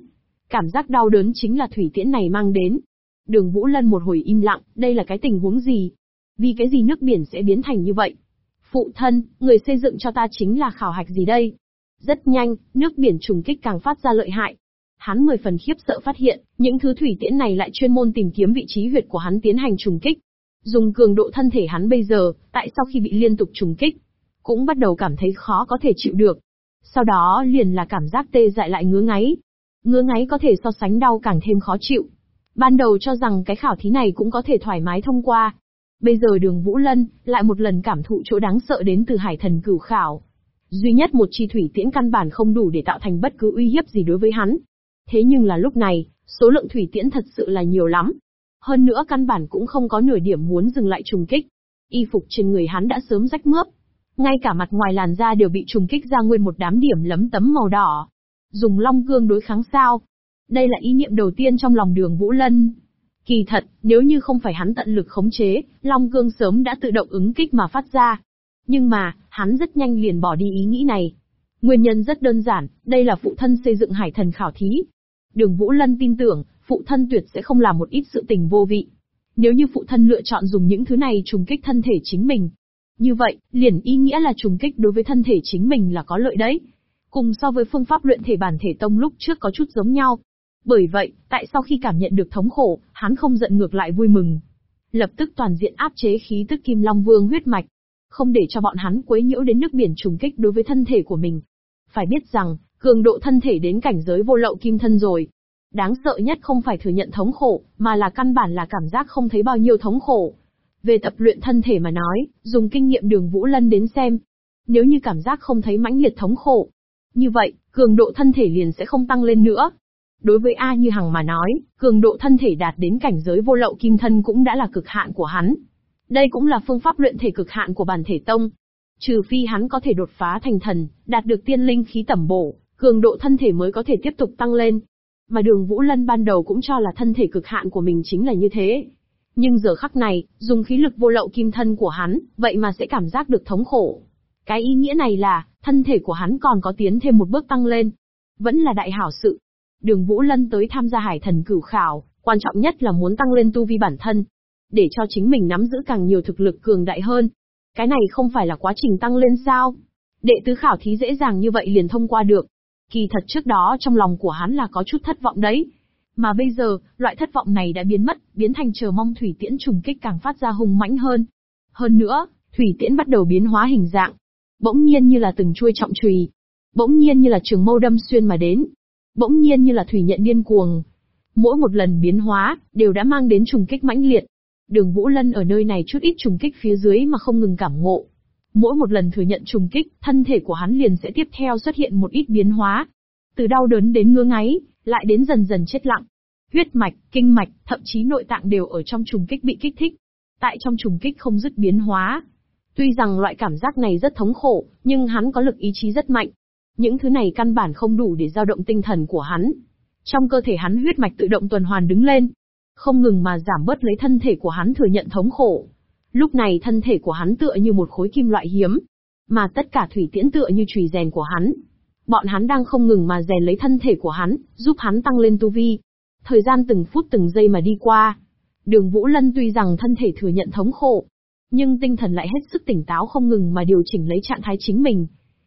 Cảm giác đau đớn chính là thủy tiễn này mang đến. Đường Vũ Lân một hồi im lặng, đây là cái tình huống gì? Vì cái gì nước biển sẽ biến thành như vậy? Phụ thân, người xây dựng cho ta chính là khảo hạch gì đây? Rất nhanh, nước biển trùng kích càng phát ra lợi hại. Hắn mười phần khiếp sợ phát hiện, những thứ thủy tiễn này lại chuyên môn tìm kiếm vị trí huyệt của hắn tiến hành trùng kích. Dùng cường độ thân thể hắn bây giờ, tại sau khi bị liên tục trùng kích, cũng bắt đầu cảm thấy khó có thể chịu được. Sau đó liền là cảm giác tê dại lại ngứa ngáy. Ngứa ngáy có thể so sánh đau càng thêm khó chịu. Ban đầu cho rằng cái khảo thí này cũng có thể thoải mái thông qua. Bây giờ đường Vũ Lân, lại một lần cảm thụ chỗ đáng sợ đến từ hải thần cửu khảo. Duy nhất một chi thủy tiễn căn bản không đủ để tạo thành bất cứ uy hiếp gì đối với hắn. Thế nhưng là lúc này, số lượng thủy tiễn thật sự là nhiều lắm. Hơn nữa căn bản cũng không có nửa điểm muốn dừng lại trùng kích. Y phục trên người hắn đã sớm rách mướp. Ngay cả mặt ngoài làn da đều bị trùng kích ra nguyên một đám điểm lấm tấm màu đỏ. Dùng long cương đối kháng sao? Đây là ý niệm đầu tiên trong lòng đường Vũ Lân. Kỳ thật, nếu như không phải hắn tận lực khống chế, Long Cương sớm đã tự động ứng kích mà phát ra. Nhưng mà, hắn rất nhanh liền bỏ đi ý nghĩ này. Nguyên nhân rất đơn giản, đây là phụ thân xây dựng hải thần khảo thí. Đường Vũ Lân tin tưởng, phụ thân tuyệt sẽ không làm một ít sự tình vô vị. Nếu như phụ thân lựa chọn dùng những thứ này trùng kích thân thể chính mình. Như vậy, liền ý nghĩa là trùng kích đối với thân thể chính mình là có lợi đấy. Cùng so với phương pháp luyện thể bản thể tông lúc trước có chút giống nhau. Bởi vậy, tại sau khi cảm nhận được thống khổ, hắn không giận ngược lại vui mừng. Lập tức toàn diện áp chế khí tức Kim Long Vương huyết mạch, không để cho bọn hắn quấy nhiễu đến nước biển trùng kích đối với thân thể của mình. Phải biết rằng, cường độ thân thể đến cảnh giới vô lậu kim thân rồi. Đáng sợ nhất không phải thừa nhận thống khổ, mà là căn bản là cảm giác không thấy bao nhiêu thống khổ. Về tập luyện thân thể mà nói, dùng kinh nghiệm đường Vũ Lân đến xem. Nếu như cảm giác không thấy mãnh liệt thống khổ, như vậy, cường độ thân thể liền sẽ không tăng lên nữa. Đối với A Như Hằng mà nói, cường độ thân thể đạt đến cảnh giới vô lậu kim thân cũng đã là cực hạn của hắn. Đây cũng là phương pháp luyện thể cực hạn của bản thể tông. Trừ phi hắn có thể đột phá thành thần, đạt được tiên linh khí tẩm bổ, cường độ thân thể mới có thể tiếp tục tăng lên. Mà đường Vũ Lân ban đầu cũng cho là thân thể cực hạn của mình chính là như thế. Nhưng giờ khắc này, dùng khí lực vô lậu kim thân của hắn, vậy mà sẽ cảm giác được thống khổ. Cái ý nghĩa này là, thân thể của hắn còn có tiến thêm một bước tăng lên. Vẫn là đại hảo sự. Đường Vũ Lân tới tham gia hải thần cửu khảo, quan trọng nhất là muốn tăng lên tu vi bản thân, để cho chính mình nắm giữ càng nhiều thực lực cường đại hơn. Cái này không phải là quá trình tăng lên sao? Đệ tứ khảo thí dễ dàng như vậy liền thông qua được. Kỳ thật trước đó trong lòng của hắn là có chút thất vọng đấy. Mà bây giờ, loại thất vọng này đã biến mất, biến thành chờ mong thủy tiễn trùng kích càng phát ra hùng mãnh hơn. Hơn nữa, thủy tiễn bắt đầu biến hóa hình dạng. Bỗng nhiên như là từng chuôi trọng chùy. Bỗng nhiên như là trường mâu đâm xuyên mà đến. Bỗng nhiên như là thủy nhận điên cuồng. Mỗi một lần biến hóa, đều đã mang đến trùng kích mãnh liệt. Đường Vũ Lân ở nơi này chút ít trùng kích phía dưới mà không ngừng cảm ngộ. Mỗi một lần thừa nhận trùng kích, thân thể của hắn liền sẽ tiếp theo xuất hiện một ít biến hóa. Từ đau đớn đến ngứa ngáy, lại đến dần dần chết lặng. Huyết mạch, kinh mạch, thậm chí nội tạng đều ở trong trùng kích bị kích thích. Tại trong trùng kích không dứt biến hóa. Tuy rằng loại cảm giác này rất thống khổ, nhưng hắn có lực ý chí rất mạnh. Những thứ này căn bản không đủ để dao động tinh thần của hắn. Trong cơ thể hắn huyết mạch tự động tuần hoàn đứng lên, không ngừng mà giảm bớt lấy thân thể của hắn thừa nhận thống khổ. Lúc này thân thể của hắn tựa như một khối kim loại hiếm, mà tất cả thủy tiễn tựa như chùy rèn của hắn. Bọn hắn đang không ngừng mà rèn lấy thân thể của hắn, giúp hắn tăng lên tu vi. Thời gian từng phút từng giây mà đi qua. Đường Vũ Lân tuy rằng thân thể thừa nhận thống khổ, nhưng tinh thần lại hết sức tỉnh táo không ngừng mà điều chỉnh lấy trạng thái chính mình.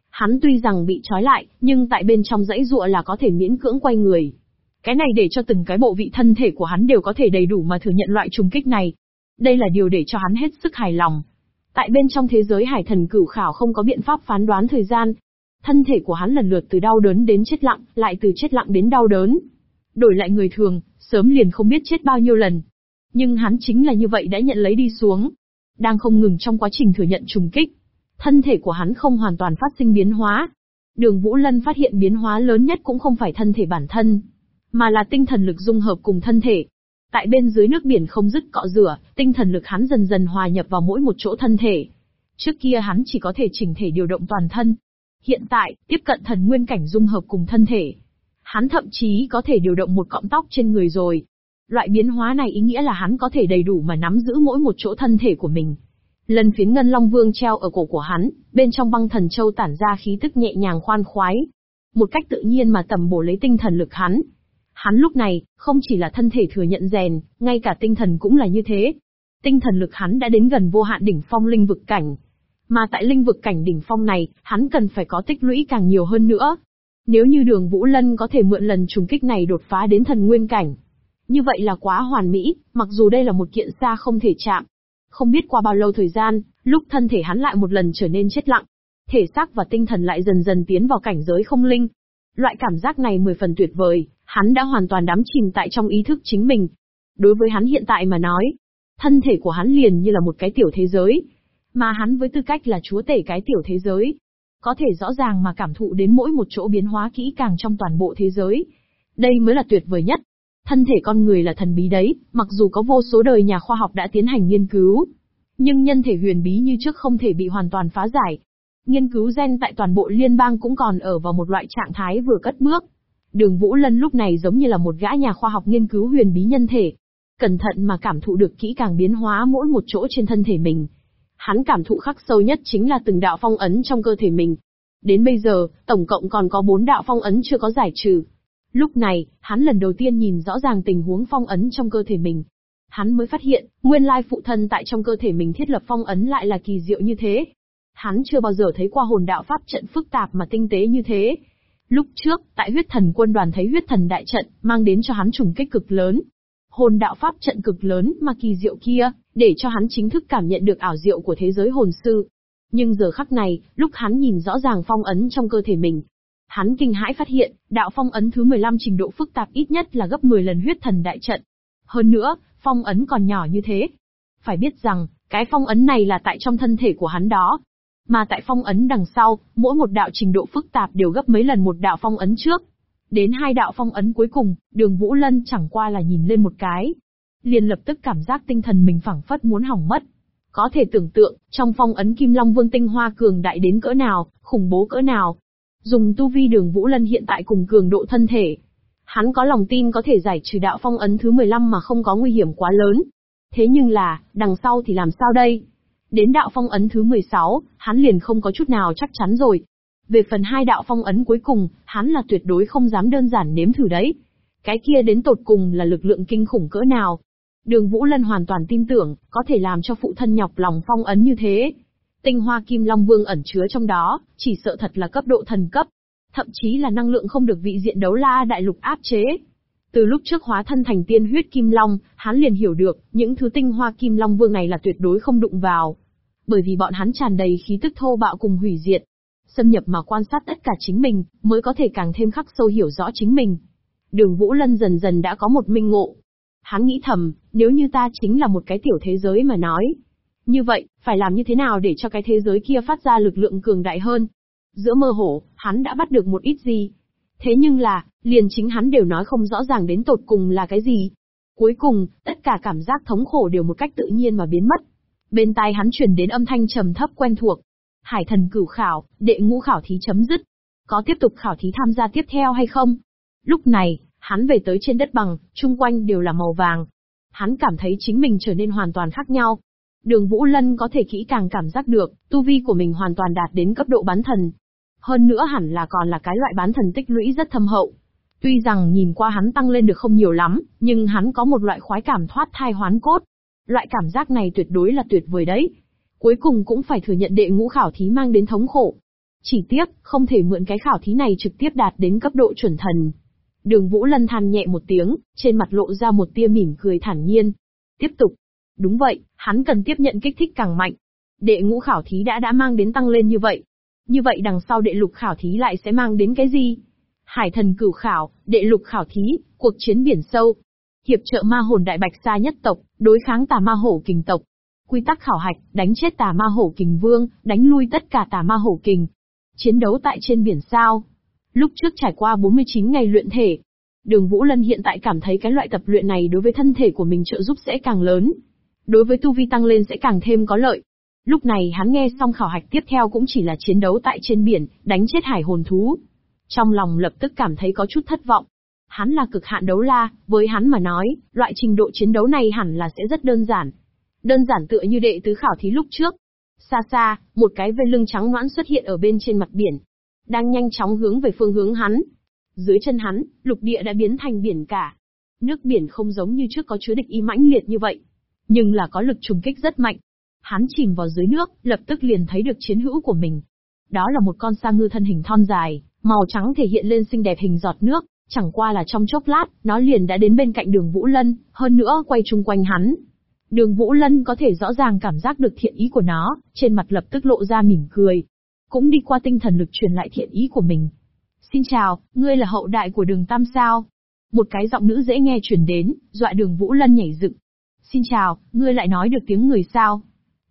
Hắn tuy rằng bị trói lại, nhưng tại bên trong dãy ruộng là có thể miễn cưỡng quay người. Cái này để cho từng cái bộ vị thân thể của hắn đều có thể đầy đủ mà thừa nhận loại trùng kích này. Đây là điều để cho hắn hết sức hài lòng. Tại bên trong thế giới hải thần cửu khảo không có biện pháp phán đoán thời gian. Thân thể của hắn lần lượt từ đau đớn đến chết lặng, lại từ chết lặng đến đau đớn. Đổi lại người thường, sớm liền không biết chết bao nhiêu lần. Nhưng hắn chính là như vậy đã nhận lấy đi xuống. Đang không ngừng trong quá trình thừa nhận trùng kích. Thân thể của hắn không hoàn toàn phát sinh biến hóa. Đường Vũ Lân phát hiện biến hóa lớn nhất cũng không phải thân thể bản thân, mà là tinh thần lực dung hợp cùng thân thể. Tại bên dưới nước biển không dứt cọ rửa, tinh thần lực hắn dần dần hòa nhập vào mỗi một chỗ thân thể. Trước kia hắn chỉ có thể chỉnh thể điều động toàn thân. Hiện tại, tiếp cận thần nguyên cảnh dung hợp cùng thân thể. Hắn thậm chí có thể điều động một cọng tóc trên người rồi. Loại biến hóa này ý nghĩa là hắn có thể đầy đủ mà nắm giữ mỗi một chỗ thân thể của mình. Lần phiến ngân long vương treo ở cổ của hắn, bên trong băng thần châu tản ra khí tức nhẹ nhàng khoan khoái. Một cách tự nhiên mà tầm bổ lấy tinh thần lực hắn, Hắn lúc này, không chỉ là thân thể thừa nhận rèn, ngay cả tinh thần cũng là như thế. Tinh thần lực hắn đã đến gần vô hạn đỉnh phong linh vực cảnh. Mà tại linh vực cảnh đỉnh phong này, hắn cần phải có tích lũy càng nhiều hơn nữa. Nếu như đường Vũ Lân có thể mượn lần trùng kích này đột phá đến thần nguyên cảnh. Như vậy là quá hoàn mỹ, mặc dù đây là một kiện xa không thể chạm. Không biết qua bao lâu thời gian, lúc thân thể hắn lại một lần trở nên chết lặng. Thể xác và tinh thần lại dần dần tiến vào cảnh giới không linh. Loại cảm giác này mười phần tuyệt vời, hắn đã hoàn toàn đắm chìm tại trong ý thức chính mình. Đối với hắn hiện tại mà nói, thân thể của hắn liền như là một cái tiểu thế giới, mà hắn với tư cách là chúa tể cái tiểu thế giới, có thể rõ ràng mà cảm thụ đến mỗi một chỗ biến hóa kỹ càng trong toàn bộ thế giới. Đây mới là tuyệt vời nhất. Thân thể con người là thần bí đấy, mặc dù có vô số đời nhà khoa học đã tiến hành nghiên cứu, nhưng nhân thể huyền bí như trước không thể bị hoàn toàn phá giải. Nghiên cứu gen tại toàn bộ liên bang cũng còn ở vào một loại trạng thái vừa cất bước. Đường Vũ Lân lúc này giống như là một gã nhà khoa học nghiên cứu huyền bí nhân thể. Cẩn thận mà cảm thụ được kỹ càng biến hóa mỗi một chỗ trên thân thể mình, Hắn cảm thụ khắc sâu nhất chính là từng đạo phong ấn trong cơ thể mình. Đến bây giờ, tổng cộng còn có bốn đạo phong ấn chưa có giải trừ. Lúc này, hắn lần đầu tiên nhìn rõ ràng tình huống phong ấn trong cơ thể mình. Hắn mới phát hiện, nguyên lai phụ thân tại trong cơ thể mình thiết lập phong ấn lại là kỳ diệu như thế. Hắn chưa bao giờ thấy qua hồn đạo pháp trận phức tạp mà tinh tế như thế. Lúc trước, tại huyết thần quân đoàn thấy huyết thần đại trận, mang đến cho hắn trùng kích cực lớn, hồn đạo pháp trận cực lớn mà kỳ diệu kia, để cho hắn chính thức cảm nhận được ảo diệu của thế giới hồn sư. Nhưng giờ khắc này, lúc hắn nhìn rõ ràng phong ấn trong cơ thể mình, hắn kinh hãi phát hiện, đạo phong ấn thứ 15 trình độ phức tạp ít nhất là gấp 10 lần huyết thần đại trận. Hơn nữa, phong ấn còn nhỏ như thế. Phải biết rằng, cái phong ấn này là tại trong thân thể của hắn đó. Mà tại phong ấn đằng sau, mỗi một đạo trình độ phức tạp đều gấp mấy lần một đạo phong ấn trước. Đến hai đạo phong ấn cuối cùng, đường Vũ Lân chẳng qua là nhìn lên một cái. Liền lập tức cảm giác tinh thần mình phẳng phất muốn hỏng mất. Có thể tưởng tượng, trong phong ấn Kim Long Vương tinh hoa cường đại đến cỡ nào, khủng bố cỡ nào. Dùng tu vi đường Vũ Lân hiện tại cùng cường độ thân thể. Hắn có lòng tin có thể giải trừ đạo phong ấn thứ 15 mà không có nguy hiểm quá lớn. Thế nhưng là, đằng sau thì làm sao đây? Đến đạo phong ấn thứ 16, hắn liền không có chút nào chắc chắn rồi. Về phần hai đạo phong ấn cuối cùng, hắn là tuyệt đối không dám đơn giản nếm thử đấy. Cái kia đến tột cùng là lực lượng kinh khủng cỡ nào. Đường Vũ Lân hoàn toàn tin tưởng, có thể làm cho phụ thân nhọc lòng phong ấn như thế. Tinh hoa Kim Long Vương ẩn chứa trong đó, chỉ sợ thật là cấp độ thần cấp. Thậm chí là năng lượng không được vị diện đấu la đại lục áp chế. Từ lúc trước hóa thân thành tiên huyết Kim Long, hắn liền hiểu được, những thứ tinh hoa Kim Long Vương này là tuyệt đối không đụng vào. Bởi vì bọn hắn tràn đầy khí tức thô bạo cùng hủy diệt, xâm nhập mà quan sát tất cả chính mình, mới có thể càng thêm khắc sâu hiểu rõ chính mình. Đường Vũ Lân dần dần đã có một minh ngộ. Hắn nghĩ thầm, nếu như ta chính là một cái tiểu thế giới mà nói. Như vậy, phải làm như thế nào để cho cái thế giới kia phát ra lực lượng cường đại hơn? Giữa mơ hồ, hắn đã bắt được một ít gì. Thế nhưng là, liền chính hắn đều nói không rõ ràng đến tột cùng là cái gì. Cuối cùng, tất cả cảm giác thống khổ đều một cách tự nhiên mà biến mất. Bên tai hắn truyền đến âm thanh trầm thấp quen thuộc. Hải thần cửu khảo, đệ ngũ khảo thí chấm dứt. Có tiếp tục khảo thí tham gia tiếp theo hay không? Lúc này, hắn về tới trên đất bằng, chung quanh đều là màu vàng. Hắn cảm thấy chính mình trở nên hoàn toàn khác nhau. Đường Vũ Lân có thể kỹ càng cảm giác được, tu vi của mình hoàn toàn đạt đến cấp độ bán thần. Hơn nữa hẳn là còn là cái loại bán thần tích lũy rất thâm hậu. Tuy rằng nhìn qua hắn tăng lên được không nhiều lắm, nhưng hắn có một loại khoái cảm thoát thai hoán cốt. Loại cảm giác này tuyệt đối là tuyệt vời đấy. Cuối cùng cũng phải thừa nhận đệ ngũ khảo thí mang đến thống khổ. Chỉ tiếc, không thể mượn cái khảo thí này trực tiếp đạt đến cấp độ chuẩn thần. Đường Vũ Lân than nhẹ một tiếng, trên mặt lộ ra một tia mỉm cười thản nhiên. Tiếp tục. Đúng vậy, hắn cần tiếp nhận kích thích càng mạnh. Đệ ngũ khảo thí đã đã mang đến tăng lên như vậy. Như vậy đằng sau đệ lục khảo thí lại sẽ mang đến cái gì? Hải thần cửu khảo, đệ lục khảo thí, cuộc chiến biển sâu. Hiệp trợ ma hồn đại bạch sa nhất tộc, đối kháng tà ma hổ kình tộc. Quy tắc khảo hạch, đánh chết tà ma hổ kình vương, đánh lui tất cả tà ma hổ kình. Chiến đấu tại trên biển sao. Lúc trước trải qua 49 ngày luyện thể, đường Vũ Lân hiện tại cảm thấy cái loại tập luyện này đối với thân thể của mình trợ giúp sẽ càng lớn. Đối với tu vi tăng lên sẽ càng thêm có lợi. Lúc này hắn nghe xong khảo hạch tiếp theo cũng chỉ là chiến đấu tại trên biển, đánh chết hải hồn thú. Trong lòng lập tức cảm thấy có chút thất vọng. Hắn là cực hạn đấu la, với hắn mà nói, loại trình độ chiến đấu này hẳn là sẽ rất đơn giản. Đơn giản tựa như đệ tứ khảo thí lúc trước. Xa xa, một cái vây lưng trắng noãn xuất hiện ở bên trên mặt biển. Đang nhanh chóng hướng về phương hướng hắn. Dưới chân hắn, lục địa đã biến thành biển cả. Nước biển không giống như trước có chứa địch y mãnh liệt như vậy. Nhưng là có lực trùng kích rất mạnh. Hắn chìm vào dưới nước, lập tức liền thấy được chiến hữu của mình. Đó là một con sa ngư thân hình thon dài, màu trắng thể hiện lên xinh đẹp hình giọt nước, chẳng qua là trong chốc lát, nó liền đã đến bên cạnh đường Vũ Lân, hơn nữa quay chung quanh hắn. Đường Vũ Lân có thể rõ ràng cảm giác được thiện ý của nó, trên mặt lập tức lộ ra mỉm cười. Cũng đi qua tinh thần lực truyền lại thiện ý của mình. Xin chào, ngươi là hậu đại của đường Tam sao? Một cái giọng nữ dễ nghe truyền đến, dọa đường Vũ Lân nhảy dựng. Xin chào, ngươi lại nói được tiếng người sao?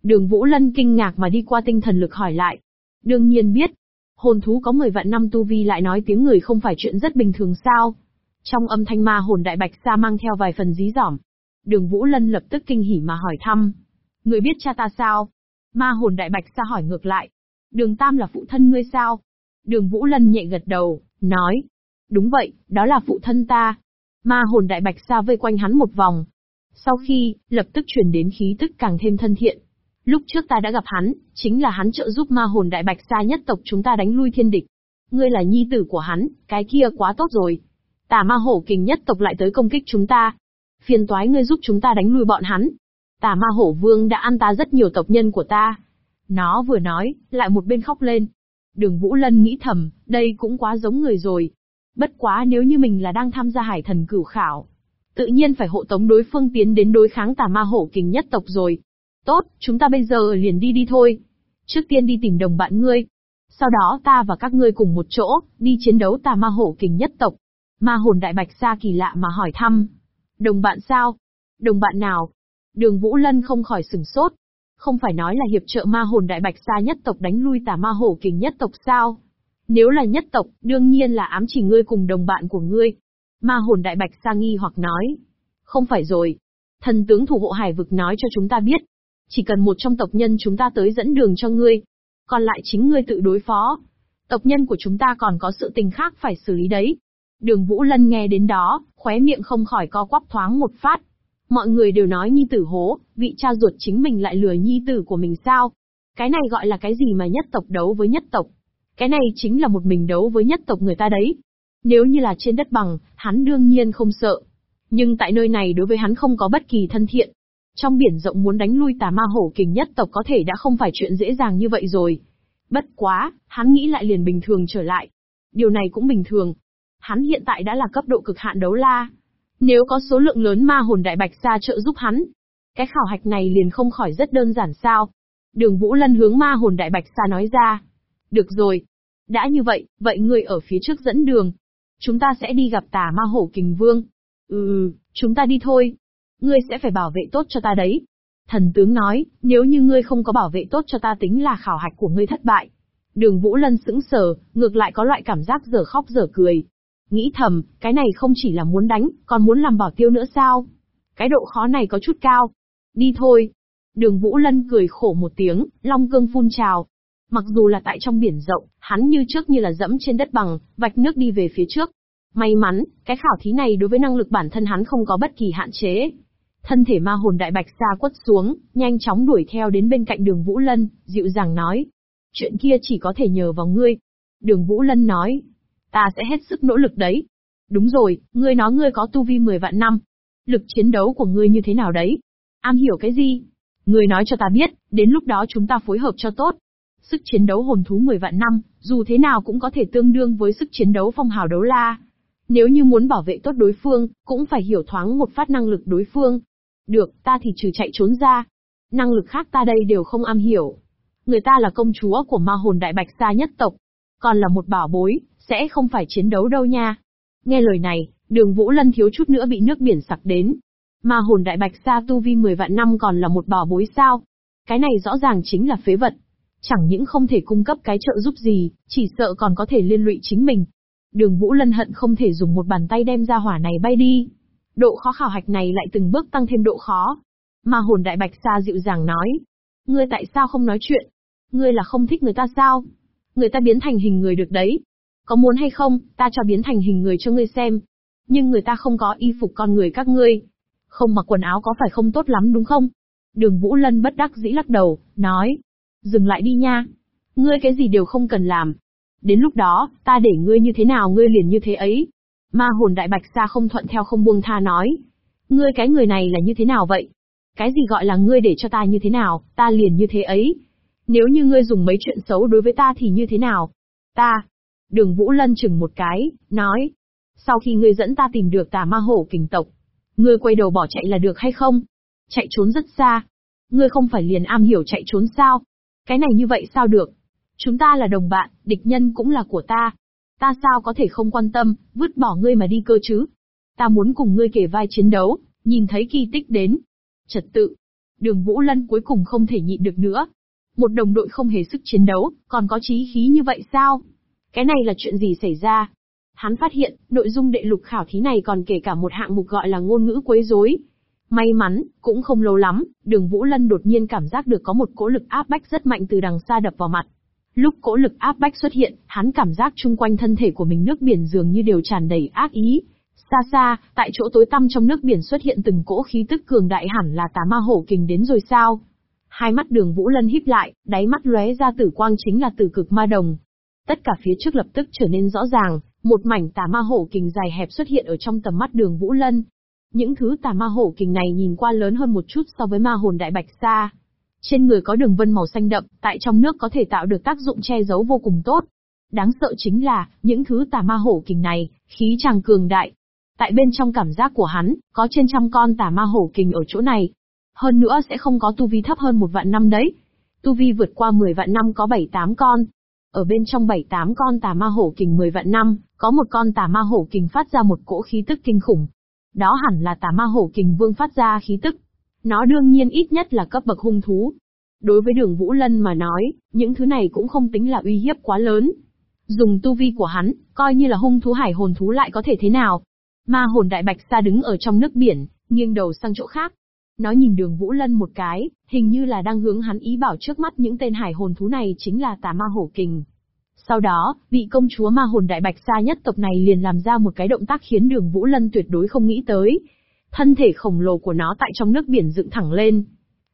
Đường Vũ Lân kinh ngạc mà đi qua tinh thần lực hỏi lại. Đương nhiên biết, hồn thú có 10 vạn năm tu vi lại nói tiếng người không phải chuyện rất bình thường sao? Trong âm thanh ma hồn đại bạch sa mang theo vài phần dí dỏm. Đường Vũ Lân lập tức kinh hỉ mà hỏi thăm. Người biết cha ta sao? Ma hồn đại bạch sa hỏi ngược lại. Đường Tam là phụ thân ngươi sao? Đường Vũ Lân nhẹ gật đầu, nói. Đúng vậy, đó là phụ thân ta. Ma hồn đại bạch sa vây quanh hắn một vòng. Sau khi, lập tức truyền đến khí tức càng thêm thân thiện. Lúc trước ta đã gặp hắn, chính là hắn trợ giúp ma hồn đại bạch sa nhất tộc chúng ta đánh lui thiên địch. Ngươi là nhi tử của hắn, cái kia quá tốt rồi. Tà ma hổ kình nhất tộc lại tới công kích chúng ta. Phiền toái ngươi giúp chúng ta đánh lui bọn hắn. Tà ma hổ vương đã ăn ta rất nhiều tộc nhân của ta. Nó vừa nói, lại một bên khóc lên. Đường Vũ Lân nghĩ thầm, đây cũng quá giống người rồi. Bất quá nếu như mình là đang tham gia hải thần cửu khảo. Tự nhiên phải hộ tống đối phương tiến đến đối kháng tà ma hổ kình nhất tộc rồi. Tốt, chúng ta bây giờ liền đi đi thôi. Trước tiên đi tìm đồng bạn ngươi. Sau đó ta và các ngươi cùng một chỗ, đi chiến đấu tà ma hổ kình nhất tộc. Ma hồn đại bạch xa kỳ lạ mà hỏi thăm. Đồng bạn sao? Đồng bạn nào? Đường Vũ Lân không khỏi sừng sốt. Không phải nói là hiệp trợ ma hồn đại bạch xa nhất tộc đánh lui tà ma hổ kình nhất tộc sao? Nếu là nhất tộc, đương nhiên là ám chỉ ngươi cùng đồng bạn của ngươi. Ma hồn đại bạch sa nghi hoặc nói. Không phải rồi. Thần tướng thủ hộ hải vực nói cho chúng ta biết, chỉ cần một trong tộc nhân chúng ta tới dẫn đường cho ngươi. Còn lại chính ngươi tự đối phó. Tộc nhân của chúng ta còn có sự tình khác phải xử lý đấy. Đường Vũ Lân nghe đến đó, khóe miệng không khỏi co quắp thoáng một phát. Mọi người đều nói nhi tử hố, vị cha ruột chính mình lại lừa nhi tử của mình sao? Cái này gọi là cái gì mà nhất tộc đấu với nhất tộc? Cái này chính là một mình đấu với nhất tộc người ta đấy. Nếu như là trên đất bằng, hắn đương nhiên không sợ. Nhưng tại nơi này đối với hắn không có bất kỳ thân thiện. Trong biển rộng muốn đánh lui tà ma hổ kình nhất tộc có thể đã không phải chuyện dễ dàng như vậy rồi. Bất quá, hắn nghĩ lại liền bình thường trở lại. Điều này cũng bình thường. Hắn hiện tại đã là cấp độ cực hạn đấu la. Nếu có số lượng lớn ma hồn đại bạch sa trợ giúp hắn, cái khảo hạch này liền không khỏi rất đơn giản sao. Đường Vũ Lân hướng ma hồn đại bạch sa nói ra. Được rồi. Đã như vậy, vậy ngươi ở phía trước dẫn đường. Chúng ta sẽ đi gặp tà ma hổ kình vương. Ừ, chúng ta đi thôi ngươi sẽ phải bảo vệ tốt cho ta đấy. Thần tướng nói, nếu như ngươi không có bảo vệ tốt cho ta tính là khảo hạch của ngươi thất bại. Đường Vũ Lân sững sờ, ngược lại có loại cảm giác dở khóc dở cười. Nghĩ thầm, cái này không chỉ là muốn đánh, còn muốn làm bảo tiêu nữa sao? Cái độ khó này có chút cao. Đi thôi. Đường Vũ Lân cười khổ một tiếng, long cương phun trào. Mặc dù là tại trong biển rộng, hắn như trước như là dẫm trên đất bằng, vạch nước đi về phía trước. May mắn, cái khảo thí này đối với năng lực bản thân hắn không có bất kỳ hạn chế. Thân thể ma hồn đại bạch xa quất xuống, nhanh chóng đuổi theo đến bên cạnh đường Vũ Lân, dịu dàng nói. Chuyện kia chỉ có thể nhờ vào ngươi. Đường Vũ Lân nói. Ta sẽ hết sức nỗ lực đấy. Đúng rồi, ngươi nói ngươi có tu vi 10 vạn năm. Lực chiến đấu của ngươi như thế nào đấy? Am hiểu cái gì? Ngươi nói cho ta biết, đến lúc đó chúng ta phối hợp cho tốt. Sức chiến đấu hồn thú 10 vạn năm, dù thế nào cũng có thể tương đương với sức chiến đấu phong hào đấu la. Nếu như muốn bảo vệ tốt đối phương, cũng phải hiểu thoáng một phát năng lực đối phương. Được, ta thì trừ chạy trốn ra. Năng lực khác ta đây đều không am hiểu. Người ta là công chúa của ma hồn đại bạch sa nhất tộc. Còn là một bảo bối, sẽ không phải chiến đấu đâu nha. Nghe lời này, đường Vũ Lân thiếu chút nữa bị nước biển sặc đến. Mà hồn đại bạch sa tu vi 10 vạn năm còn là một bò bối sao? Cái này rõ ràng chính là phế vật. Chẳng những không thể cung cấp cái trợ giúp gì, chỉ sợ còn có thể liên lụy chính mình. Đường Vũ Lân hận không thể dùng một bàn tay đem ra hỏa này bay đi. Độ khó khảo hạch này lại từng bước tăng thêm độ khó. Mà hồn đại bạch sa dịu dàng nói. Ngươi tại sao không nói chuyện? Ngươi là không thích người ta sao? Người ta biến thành hình người được đấy. Có muốn hay không, ta cho biến thành hình người cho ngươi xem. Nhưng người ta không có y phục con người các ngươi. Không mặc quần áo có phải không tốt lắm đúng không? Đường Vũ Lân bất đắc dĩ lắc đầu, nói. Dừng lại đi nha. Ngươi cái gì đều không cần làm. Đến lúc đó, ta để ngươi như thế nào ngươi liền như thế ấy. Ma hồn đại bạch xa không thuận theo không buông tha nói. Ngươi cái người này là như thế nào vậy? Cái gì gọi là ngươi để cho ta như thế nào, ta liền như thế ấy. Nếu như ngươi dùng mấy chuyện xấu đối với ta thì như thế nào? Ta. Đường Vũ Lân chừng một cái, nói. Sau khi ngươi dẫn ta tìm được tà ma hổ kình tộc, ngươi quay đầu bỏ chạy là được hay không? Chạy trốn rất xa. Ngươi không phải liền am hiểu chạy trốn sao? Cái này như vậy sao được? Chúng ta là đồng bạn, địch nhân cũng là của ta. Ta sao có thể không quan tâm, vứt bỏ ngươi mà đi cơ chứ? Ta muốn cùng ngươi kể vai chiến đấu, nhìn thấy kỳ tích đến. Trật tự. Đường Vũ Lân cuối cùng không thể nhịn được nữa. Một đồng đội không hề sức chiến đấu, còn có chí khí như vậy sao? Cái này là chuyện gì xảy ra? Hắn phát hiện, nội dung đệ lục khảo thí này còn kể cả một hạng mục gọi là ngôn ngữ quấy rối. May mắn, cũng không lâu lắm, đường Vũ Lân đột nhiên cảm giác được có một cỗ lực áp bách rất mạnh từ đằng xa đập vào mặt. Lúc cỗ lực áp bách xuất hiện, hắn cảm giác chung quanh thân thể của mình nước biển dường như đều tràn đầy ác ý. Xa xa, tại chỗ tối tăm trong nước biển xuất hiện từng cỗ khí tức cường đại hẳn là tà ma hổ kình đến rồi sao? Hai mắt đường Vũ Lân híp lại, đáy mắt lóe ra tử quang chính là tử cực ma đồng. Tất cả phía trước lập tức trở nên rõ ràng, một mảnh tà ma hổ kình dài hẹp xuất hiện ở trong tầm mắt đường Vũ Lân. Những thứ tà ma hổ kình này nhìn qua lớn hơn một chút so với ma hồn đại bạch sa. Trên người có đường vân màu xanh đậm, tại trong nước có thể tạo được tác dụng che giấu vô cùng tốt. Đáng sợ chính là, những thứ tà ma hổ kình này, khí chàng cường đại. Tại bên trong cảm giác của hắn, có trên trăm con tà ma hổ kình ở chỗ này. Hơn nữa sẽ không có tu vi thấp hơn một vạn năm đấy. Tu vi vượt qua 10 vạn năm có 7-8 con, ở bên trong bảy tám con tà ma hổ kình 10 vạn năm, có một con tà ma hổ kình phát ra một cỗ khí tức kinh khủng. Đó hẳn là tà ma hổ kình vương phát ra khí tức. Nó đương nhiên ít nhất là cấp bậc hung thú. Đối với đường Vũ Lân mà nói, những thứ này cũng không tính là uy hiếp quá lớn. Dùng tu vi của hắn, coi như là hung thú hải hồn thú lại có thể thế nào. Ma hồn đại bạch xa đứng ở trong nước biển, nghiêng đầu sang chỗ khác. Nó nhìn đường Vũ Lân một cái, hình như là đang hướng hắn ý bảo trước mắt những tên hải hồn thú này chính là tà ma hổ kình. Sau đó, vị công chúa ma hồn đại bạch sa nhất tộc này liền làm ra một cái động tác khiến đường Vũ Lân tuyệt đối không nghĩ tới. Thân thể khổng lồ của nó tại trong nước biển dựng thẳng lên.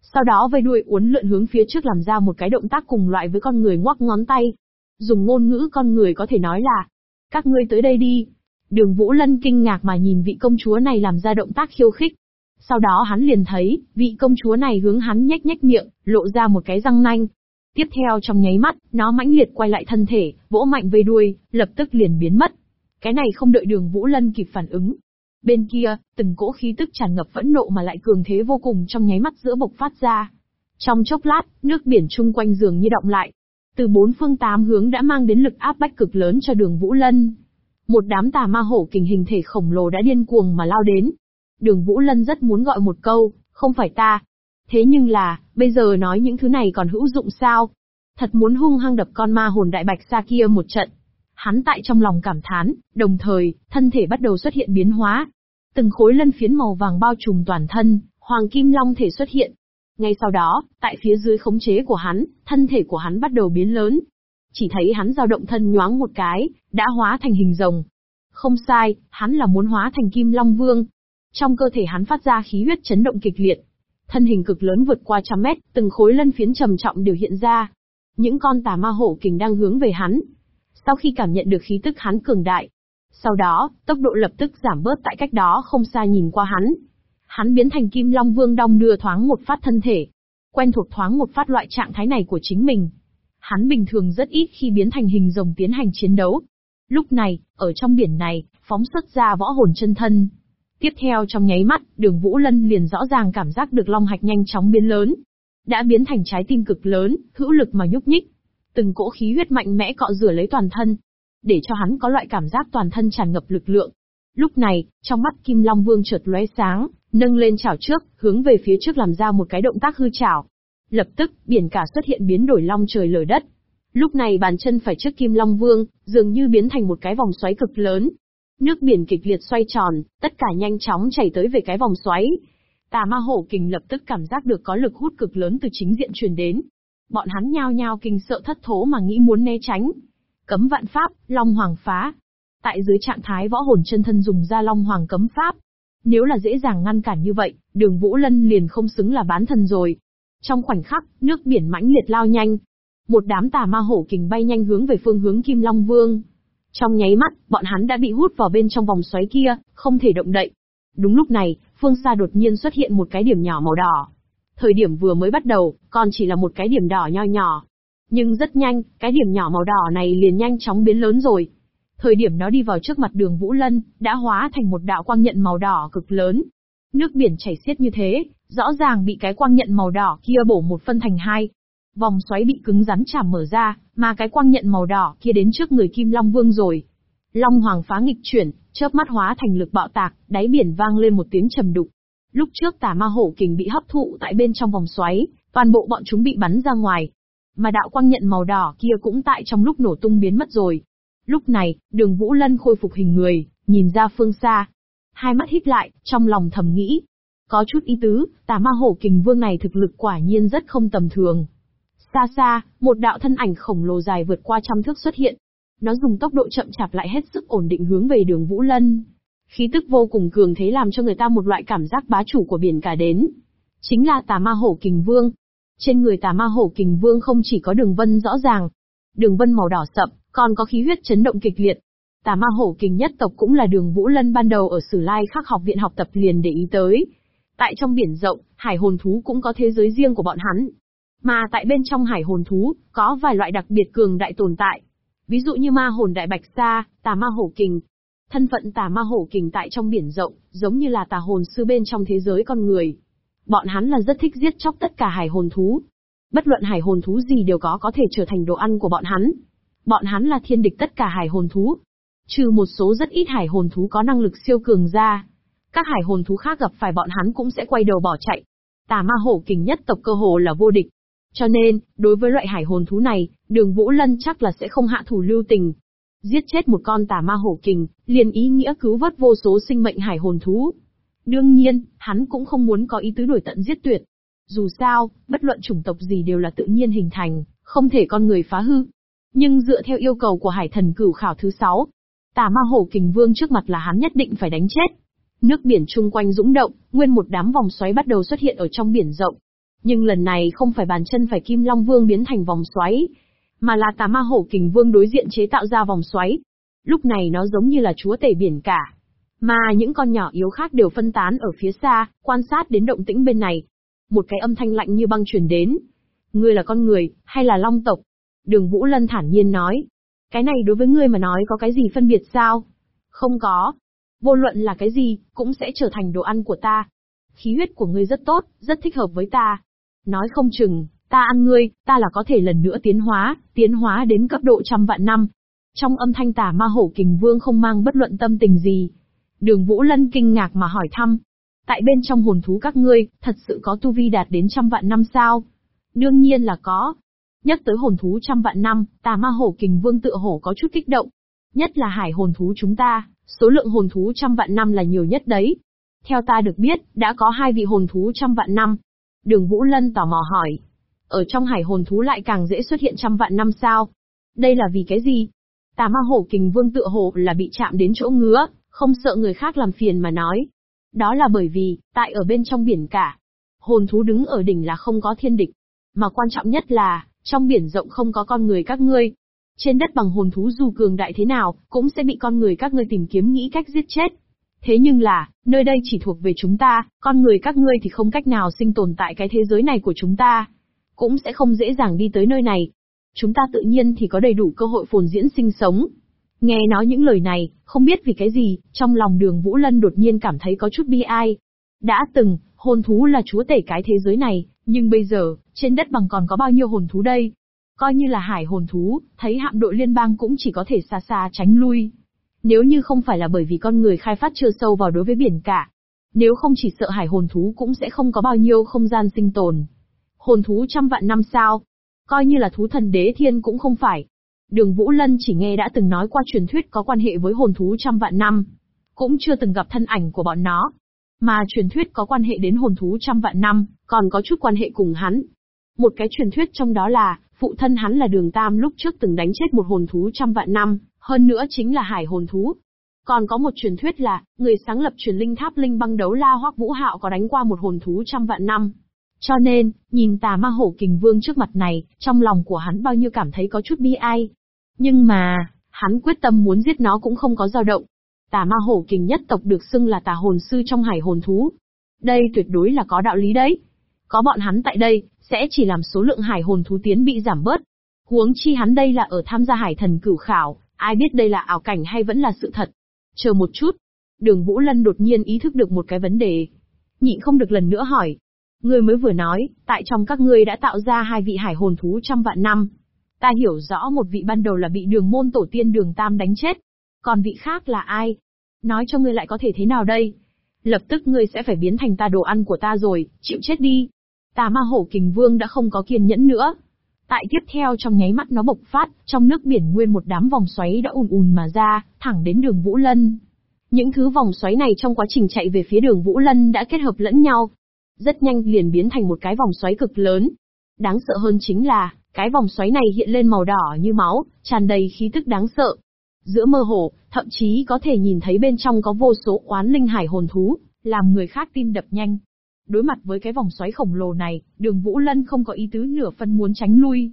Sau đó vây đuôi uốn lượn hướng phía trước làm ra một cái động tác cùng loại với con người ngoắc ngón tay. Dùng ngôn ngữ con người có thể nói là, các ngươi tới đây đi. Đường Vũ Lân kinh ngạc mà nhìn vị công chúa này làm ra động tác khiêu khích. Sau đó hắn liền thấy, vị công chúa này hướng hắn nhếch nhếch miệng, lộ ra một cái răng nanh. Tiếp theo trong nháy mắt, nó mãnh liệt quay lại thân thể, vỗ mạnh về đuôi, lập tức liền biến mất. Cái này không đợi đường Vũ Lân kịp phản ứng. Bên kia, từng cỗ khí tức tràn ngập phẫn nộ mà lại cường thế vô cùng trong nháy mắt giữa bộc phát ra. Trong chốc lát, nước biển chung quanh giường như động lại. Từ bốn phương tám hướng đã mang đến lực áp bách cực lớn cho đường Vũ Lân. Một đám tà ma hổ kình hình thể khổng lồ đã điên cuồng mà lao đến, Đường Vũ Lân rất muốn gọi một câu, không phải ta. Thế nhưng là, bây giờ nói những thứ này còn hữu dụng sao? Thật muốn hung hăng đập con ma hồn đại bạch xa kia một trận. Hắn tại trong lòng cảm thán, đồng thời, thân thể bắt đầu xuất hiện biến hóa. Từng khối lân phiến màu vàng bao trùm toàn thân, hoàng kim long thể xuất hiện. Ngay sau đó, tại phía dưới khống chế của hắn, thân thể của hắn bắt đầu biến lớn. Chỉ thấy hắn dao động thân nhoáng một cái, đã hóa thành hình rồng. Không sai, hắn là muốn hóa thành kim long vương. Trong cơ thể hắn phát ra khí huyết chấn động kịch liệt. Thân hình cực lớn vượt qua trăm mét, từng khối lân phiến trầm trọng đều hiện ra. Những con tà ma hổ kình đang hướng về hắn. Sau khi cảm nhận được khí tức hắn cường đại, sau đó, tốc độ lập tức giảm bớt tại cách đó không xa nhìn qua hắn. Hắn biến thành Kim Long Vương đong đưa thoáng một phát thân thể. Quen thuộc thoáng một phát loại trạng thái này của chính mình. Hắn bình thường rất ít khi biến thành hình rồng tiến hành chiến đấu. Lúc này, ở trong biển này, phóng xuất ra võ hồn chân thân. Tiếp theo trong nháy mắt, đường Vũ Lân liền rõ ràng cảm giác được long hạch nhanh chóng biến lớn. Đã biến thành trái tim cực lớn, hữu lực mà nhúc nhích. Từng cỗ khí huyết mạnh mẽ cọ rửa lấy toàn thân. Để cho hắn có loại cảm giác toàn thân tràn ngập lực lượng. Lúc này, trong mắt Kim Long Vương chợt lóe sáng, nâng lên chảo trước, hướng về phía trước làm ra một cái động tác hư chảo. Lập tức, biển cả xuất hiện biến đổi long trời lở đất. Lúc này bàn chân phải trước Kim Long Vương, dường như biến thành một cái vòng xoáy cực lớn, Nước biển kịch liệt xoay tròn, tất cả nhanh chóng chảy tới về cái vòng xoáy. Tà ma hổ kình lập tức cảm giác được có lực hút cực lớn từ chính diện truyền đến. Bọn hắn nhao nhao kinh sợ thất thố mà nghĩ muốn né tránh. Cấm vạn pháp, Long Hoàng phá. Tại dưới trạng thái võ hồn chân thân dùng ra Long Hoàng cấm pháp. Nếu là dễ dàng ngăn cản như vậy, đường Vũ Lân liền không xứng là bán thần rồi. Trong khoảnh khắc, nước biển mãnh liệt lao nhanh. Một đám tà ma hổ kình bay nhanh hướng về phương hướng Kim Long Vương. Trong nháy mắt, bọn hắn đã bị hút vào bên trong vòng xoáy kia, không thể động đậy. Đúng lúc này, phương xa đột nhiên xuất hiện một cái điểm nhỏ màu đỏ. Thời điểm vừa mới bắt đầu, còn chỉ là một cái điểm đỏ nho nhỏ. Nhưng rất nhanh, cái điểm nhỏ màu đỏ này liền nhanh chóng biến lớn rồi. Thời điểm nó đi vào trước mặt đường Vũ Lân, đã hóa thành một đạo quang nhận màu đỏ cực lớn. Nước biển chảy xiết như thế, rõ ràng bị cái quang nhận màu đỏ kia bổ một phân thành hai. Vòng xoáy bị cứng rắn chảm mở ra, mà cái quang nhận màu đỏ kia đến trước người Kim Long Vương rồi. Long Hoàng phá nghịch chuyển, chớp mắt hóa thành lực bạo tạc, đáy biển vang lên một tiếng trầm đục. Lúc trước tà ma hổ kình bị hấp thụ tại bên trong vòng xoáy, toàn bộ bọn chúng bị bắn ra ngoài. Mà đạo quang nhận màu đỏ kia cũng tại trong lúc nổ tung biến mất rồi. Lúc này, đường Vũ Lân khôi phục hình người, nhìn ra phương xa. Hai mắt híp lại, trong lòng thầm nghĩ. Có chút ý tứ, tà ma hổ kình vương này thực lực quả nhiên rất không tầm thường. Xa xa, một đạo thân ảnh khổng lồ dài vượt qua trăm thước xuất hiện. Nó dùng tốc độ chậm chạp lại hết sức ổn định hướng về đường Vũ Lân. Khí tức vô cùng cường thế làm cho người ta một loại cảm giác bá chủ của biển cả đến. Chính là tà ma hổ kình vương. Trên người tà ma hổ kình vương không chỉ có đường vân rõ ràng, đường vân màu đỏ sậm, còn có khí huyết chấn động kịch liệt. Tà ma hổ kình nhất tộc cũng là đường Vũ Lân ban đầu ở Sử Lai Khắc học viện học tập liền để ý tới. Tại trong biển rộng, hải hồn thú cũng có thế giới riêng của bọn hắn. Mà tại bên trong hải hồn thú, có vài loại đặc biệt cường đại tồn tại. Ví dụ như ma hồn đại bạch sa, tà ma hổ kình, Thân phận tà ma hổ kình tại trong biển rộng, giống như là tà hồn sư bên trong thế giới con người. Bọn hắn là rất thích giết chóc tất cả hải hồn thú. Bất luận hải hồn thú gì đều có có thể trở thành đồ ăn của bọn hắn. Bọn hắn là thiên địch tất cả hải hồn thú. Trừ một số rất ít hải hồn thú có năng lực siêu cường ra. Các hải hồn thú khác gặp phải bọn hắn cũng sẽ quay đầu bỏ chạy. Tà ma hổ kình nhất tộc cơ hồ là vô địch. Cho nên, đối với loại hải hồn thú này, đường Vũ Lân chắc là sẽ không hạ thủ lưu tình, Giết chết một con tà ma hổ kình, liền ý nghĩa cứu vớt vô số sinh mệnh hải hồn thú. Đương nhiên, hắn cũng không muốn có ý tứ đuổi tận giết tuyệt. Dù sao, bất luận chủng tộc gì đều là tự nhiên hình thành, không thể con người phá hư. Nhưng dựa theo yêu cầu của hải thần cửu khảo thứ 6, tà ma hổ kình vương trước mặt là hắn nhất định phải đánh chết. Nước biển chung quanh dũng động, nguyên một đám vòng xoáy bắt đầu xuất hiện ở trong biển rộng. Nhưng lần này không phải bàn chân phải kim long vương biến thành vòng xoáy, mà là tà ma hổ kình vương đối diện chế tạo ra vòng xoáy. Lúc này nó giống như là chúa tể biển cả. Mà những con nhỏ yếu khác đều phân tán ở phía xa, quan sát đến động tĩnh bên này. Một cái âm thanh lạnh như băng truyền đến. Ngươi là con người, hay là long tộc? Đường Vũ Lân thản nhiên nói. Cái này đối với ngươi mà nói có cái gì phân biệt sao? Không có. Vô luận là cái gì, cũng sẽ trở thành đồ ăn của ta. Khí huyết của ngươi rất tốt, rất thích hợp với ta. Nói không chừng, Ta ăn ngươi, ta là có thể lần nữa tiến hóa, tiến hóa đến cấp độ trăm vạn năm. Trong âm thanh tà ma hổ kình vương không mang bất luận tâm tình gì. Đường Vũ Lân kinh ngạc mà hỏi thăm. Tại bên trong hồn thú các ngươi, thật sự có tu vi đạt đến trăm vạn năm sao? Đương nhiên là có. Nhắc tới hồn thú trăm vạn năm, tà ma hổ kình vương tựa hổ có chút kích động. Nhất là hải hồn thú chúng ta, số lượng hồn thú trăm vạn năm là nhiều nhất đấy. Theo ta được biết, đã có hai vị hồn thú trăm vạn năm. Đường Vũ Lân tò mò hỏi. Ở trong hải hồn thú lại càng dễ xuất hiện trăm vạn năm sao? Đây là vì cái gì? Tà ma hổ kình vương tựa hồ là bị chạm đến chỗ ngứa, không sợ người khác làm phiền mà nói. Đó là bởi vì, tại ở bên trong biển cả, hồn thú đứng ở đỉnh là không có thiên địch. Mà quan trọng nhất là, trong biển rộng không có con người các ngươi. Trên đất bằng hồn thú dù cường đại thế nào, cũng sẽ bị con người các ngươi tìm kiếm nghĩ cách giết chết. Thế nhưng là, nơi đây chỉ thuộc về chúng ta, con người các ngươi thì không cách nào sinh tồn tại cái thế giới này của chúng ta cũng sẽ không dễ dàng đi tới nơi này. Chúng ta tự nhiên thì có đầy đủ cơ hội phồn diễn sinh sống. Nghe nói những lời này, không biết vì cái gì, trong lòng đường Vũ Lân đột nhiên cảm thấy có chút bi ai. Đã từng, hồn thú là chúa tể cái thế giới này, nhưng bây giờ, trên đất bằng còn có bao nhiêu hồn thú đây? Coi như là hải hồn thú, thấy hạm đội liên bang cũng chỉ có thể xa xa tránh lui. Nếu như không phải là bởi vì con người khai phát chưa sâu vào đối với biển cả. Nếu không chỉ sợ hải hồn thú cũng sẽ không có bao nhiêu không gian sinh tồn. Hồn thú trăm vạn năm sao? Coi như là thú thần đế thiên cũng không phải. Đường Vũ Lân chỉ nghe đã từng nói qua truyền thuyết có quan hệ với hồn thú trăm vạn năm. Cũng chưa từng gặp thân ảnh của bọn nó. Mà truyền thuyết có quan hệ đến hồn thú trăm vạn năm, còn có chút quan hệ cùng hắn. Một cái truyền thuyết trong đó là, phụ thân hắn là đường Tam lúc trước từng đánh chết một hồn thú trăm vạn năm, hơn nữa chính là hải hồn thú. Còn có một truyền thuyết là, người sáng lập truyền linh tháp linh băng đấu la hoắc vũ hạo có đánh qua một hồn thú trăm vạn năm, cho nên, nhìn tà ma hổ kình vương trước mặt này, trong lòng của hắn bao nhiêu cảm thấy có chút bi ai. Nhưng mà, hắn quyết tâm muốn giết nó cũng không có dao động. Tà ma hổ kình nhất tộc được xưng là tà hồn sư trong hải hồn thú. Đây tuyệt đối là có đạo lý đấy. Có bọn hắn tại đây, sẽ chỉ làm số lượng hải hồn thú tiến bị giảm bớt. Huống chi hắn đây là ở tham gia hải thần cửu khảo, ai biết đây là ảo cảnh hay vẫn là sự thật. Chờ một chút. Đường Vũ Lân đột nhiên ý thức được một cái vấn đề. Nhịn không được lần nữa hỏi. Ngươi mới vừa nói, tại trong các ngươi đã tạo ra hai vị hải hồn thú trăm vạn năm. Ta hiểu rõ một vị ban đầu là bị đường môn tổ tiên đường Tam đánh chết. Còn vị khác là ai? Nói cho ngươi lại có thể thế nào đây? Lập tức ngươi sẽ phải biến thành ta đồ ăn của ta rồi, chịu chết đi. Tà ma hổ kình vương đã không có kiên nhẫn nữa. Tại tiếp theo trong nháy mắt nó bộc phát, trong nước biển nguyên một đám vòng xoáy đã ùn ùn mà ra, thẳng đến đường Vũ Lân. Những thứ vòng xoáy này trong quá trình chạy về phía đường Vũ Lân đã kết hợp lẫn nhau. Rất nhanh liền biến thành một cái vòng xoáy cực lớn. Đáng sợ hơn chính là, cái vòng xoáy này hiện lên màu đỏ như máu, tràn đầy khí tức đáng sợ. Giữa mơ hồ, thậm chí có thể nhìn thấy bên trong có vô số oán linh hải hồn thú, làm người khác tim đập nhanh. Đối mặt với cái vòng xoáy khổng lồ này, đường Vũ Lân không có ý tứ nửa phân muốn tránh lui.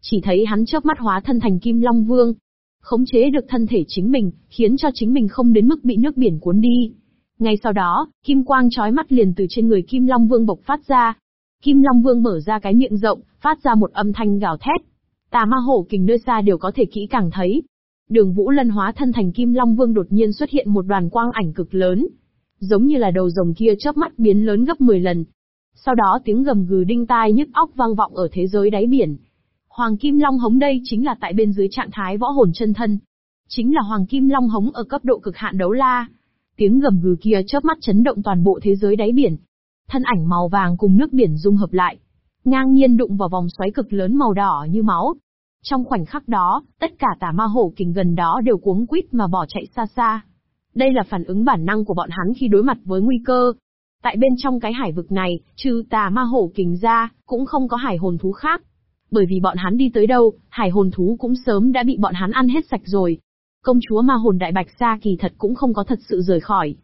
Chỉ thấy hắn chớp mắt hóa thân thành Kim Long Vương. Khống chế được thân thể chính mình, khiến cho chính mình không đến mức bị nước biển cuốn đi. Ngay sau đó, kim quang chói mắt liền từ trên người Kim Long Vương bộc phát ra. Kim Long Vương mở ra cái miệng rộng, phát ra một âm thanh gào thét. Tà ma hổ kình nơi xa đều có thể kỹ càng thấy. Đường Vũ Lân hóa thân thành Kim Long Vương đột nhiên xuất hiện một đoàn quang ảnh cực lớn, giống như là đầu rồng kia chớp mắt biến lớn gấp 10 lần. Sau đó tiếng gầm gừ đinh tai nhức óc vang vọng ở thế giới đáy biển. Hoàng Kim Long hống đây chính là tại bên dưới trạng thái võ hồn chân thân. Chính là Hoàng Kim Long hống ở cấp độ cực hạn đấu la. Tiếng gầm gừ kia chớp mắt chấn động toàn bộ thế giới đáy biển. Thân ảnh màu vàng cùng nước biển dung hợp lại. Ngang nhiên đụng vào vòng xoáy cực lớn màu đỏ như máu. Trong khoảnh khắc đó, tất cả tà ma hổ kình gần đó đều cuống quýt mà bỏ chạy xa xa. Đây là phản ứng bản năng của bọn hắn khi đối mặt với nguy cơ. Tại bên trong cái hải vực này, trừ tà ma hổ kình ra, cũng không có hải hồn thú khác. Bởi vì bọn hắn đi tới đâu, hải hồn thú cũng sớm đã bị bọn hắn ăn hết sạch rồi. Công chúa ma hồn đại bạch sa kỳ thật cũng không có thật sự rời khỏi.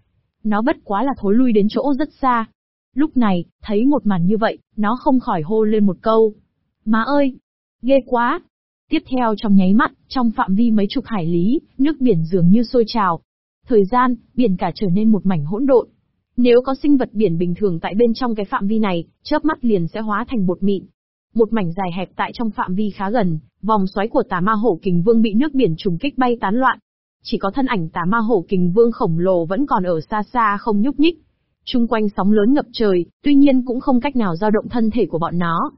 Nó bất quá là thối lui đến chỗ rất xa. Lúc này, thấy một màn như vậy, nó không khỏi hô lên một câu. Má ơi! Ghê quá! Tiếp theo trong nháy mắt, trong phạm vi mấy chục hải lý, nước biển dường như sôi trào, Thời gian, biển cả trở nên một mảnh hỗn độn. Nếu có sinh vật biển bình thường tại bên trong cái phạm vi này, chớp mắt liền sẽ hóa thành bột mịn. Một mảnh dài hẹp tại trong phạm vi khá gần, vòng xoáy của tà ma hổ kình vương bị nước biển trùng kích bay tán loạn. Chỉ có thân ảnh tà ma hổ kình vương khổng lồ vẫn còn ở xa xa không nhúc nhích. Trung quanh sóng lớn ngập trời, tuy nhiên cũng không cách nào dao động thân thể của bọn nó.